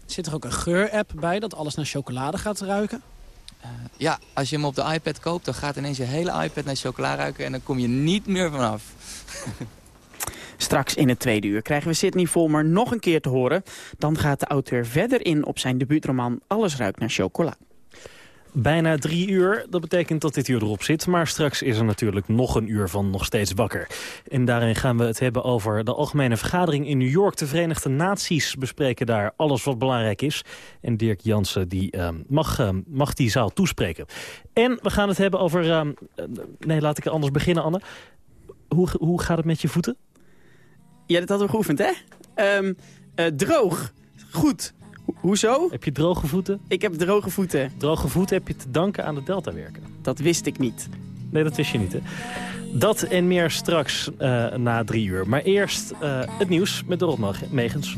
Zit er ook een geur-app bij dat alles naar chocolade gaat ruiken? Uh, ja, als je hem op de iPad koopt, dan gaat ineens je hele iPad naar chocola ruiken... en dan kom je niet meer vanaf. Straks in het tweede uur krijgen we Sidney Volmer nog een keer te horen. Dan gaat de auteur verder in op zijn debuutroman Alles ruikt naar chocola. Bijna drie uur, dat betekent dat dit uur erop zit. Maar straks is er natuurlijk nog een uur van nog steeds wakker. En daarin gaan we het hebben over de Algemene Vergadering in New York. De Verenigde Naties bespreken daar alles wat belangrijk is. En Dirk Jansen die, uh, mag, uh, mag die zaal toespreken. En we gaan het hebben over... Uh, nee, laat ik anders beginnen, Anne. Hoe, hoe gaat het met je voeten? Ja, dat hadden we geoefend, hè? Um, uh, droog. Goed. Ho hoezo? Heb je droge voeten? Ik heb droge voeten. Droge voeten heb je te danken aan de Delta-werken. Dat wist ik niet. Nee, dat wist je niet, hè? Dat en meer straks uh, na drie uur. Maar eerst uh, het nieuws met Dorot Megens.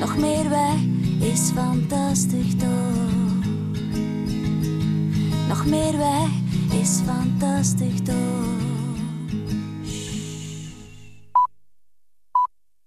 nog meer wij is fantastisch toch. Nog meer weg is fantastisch toch.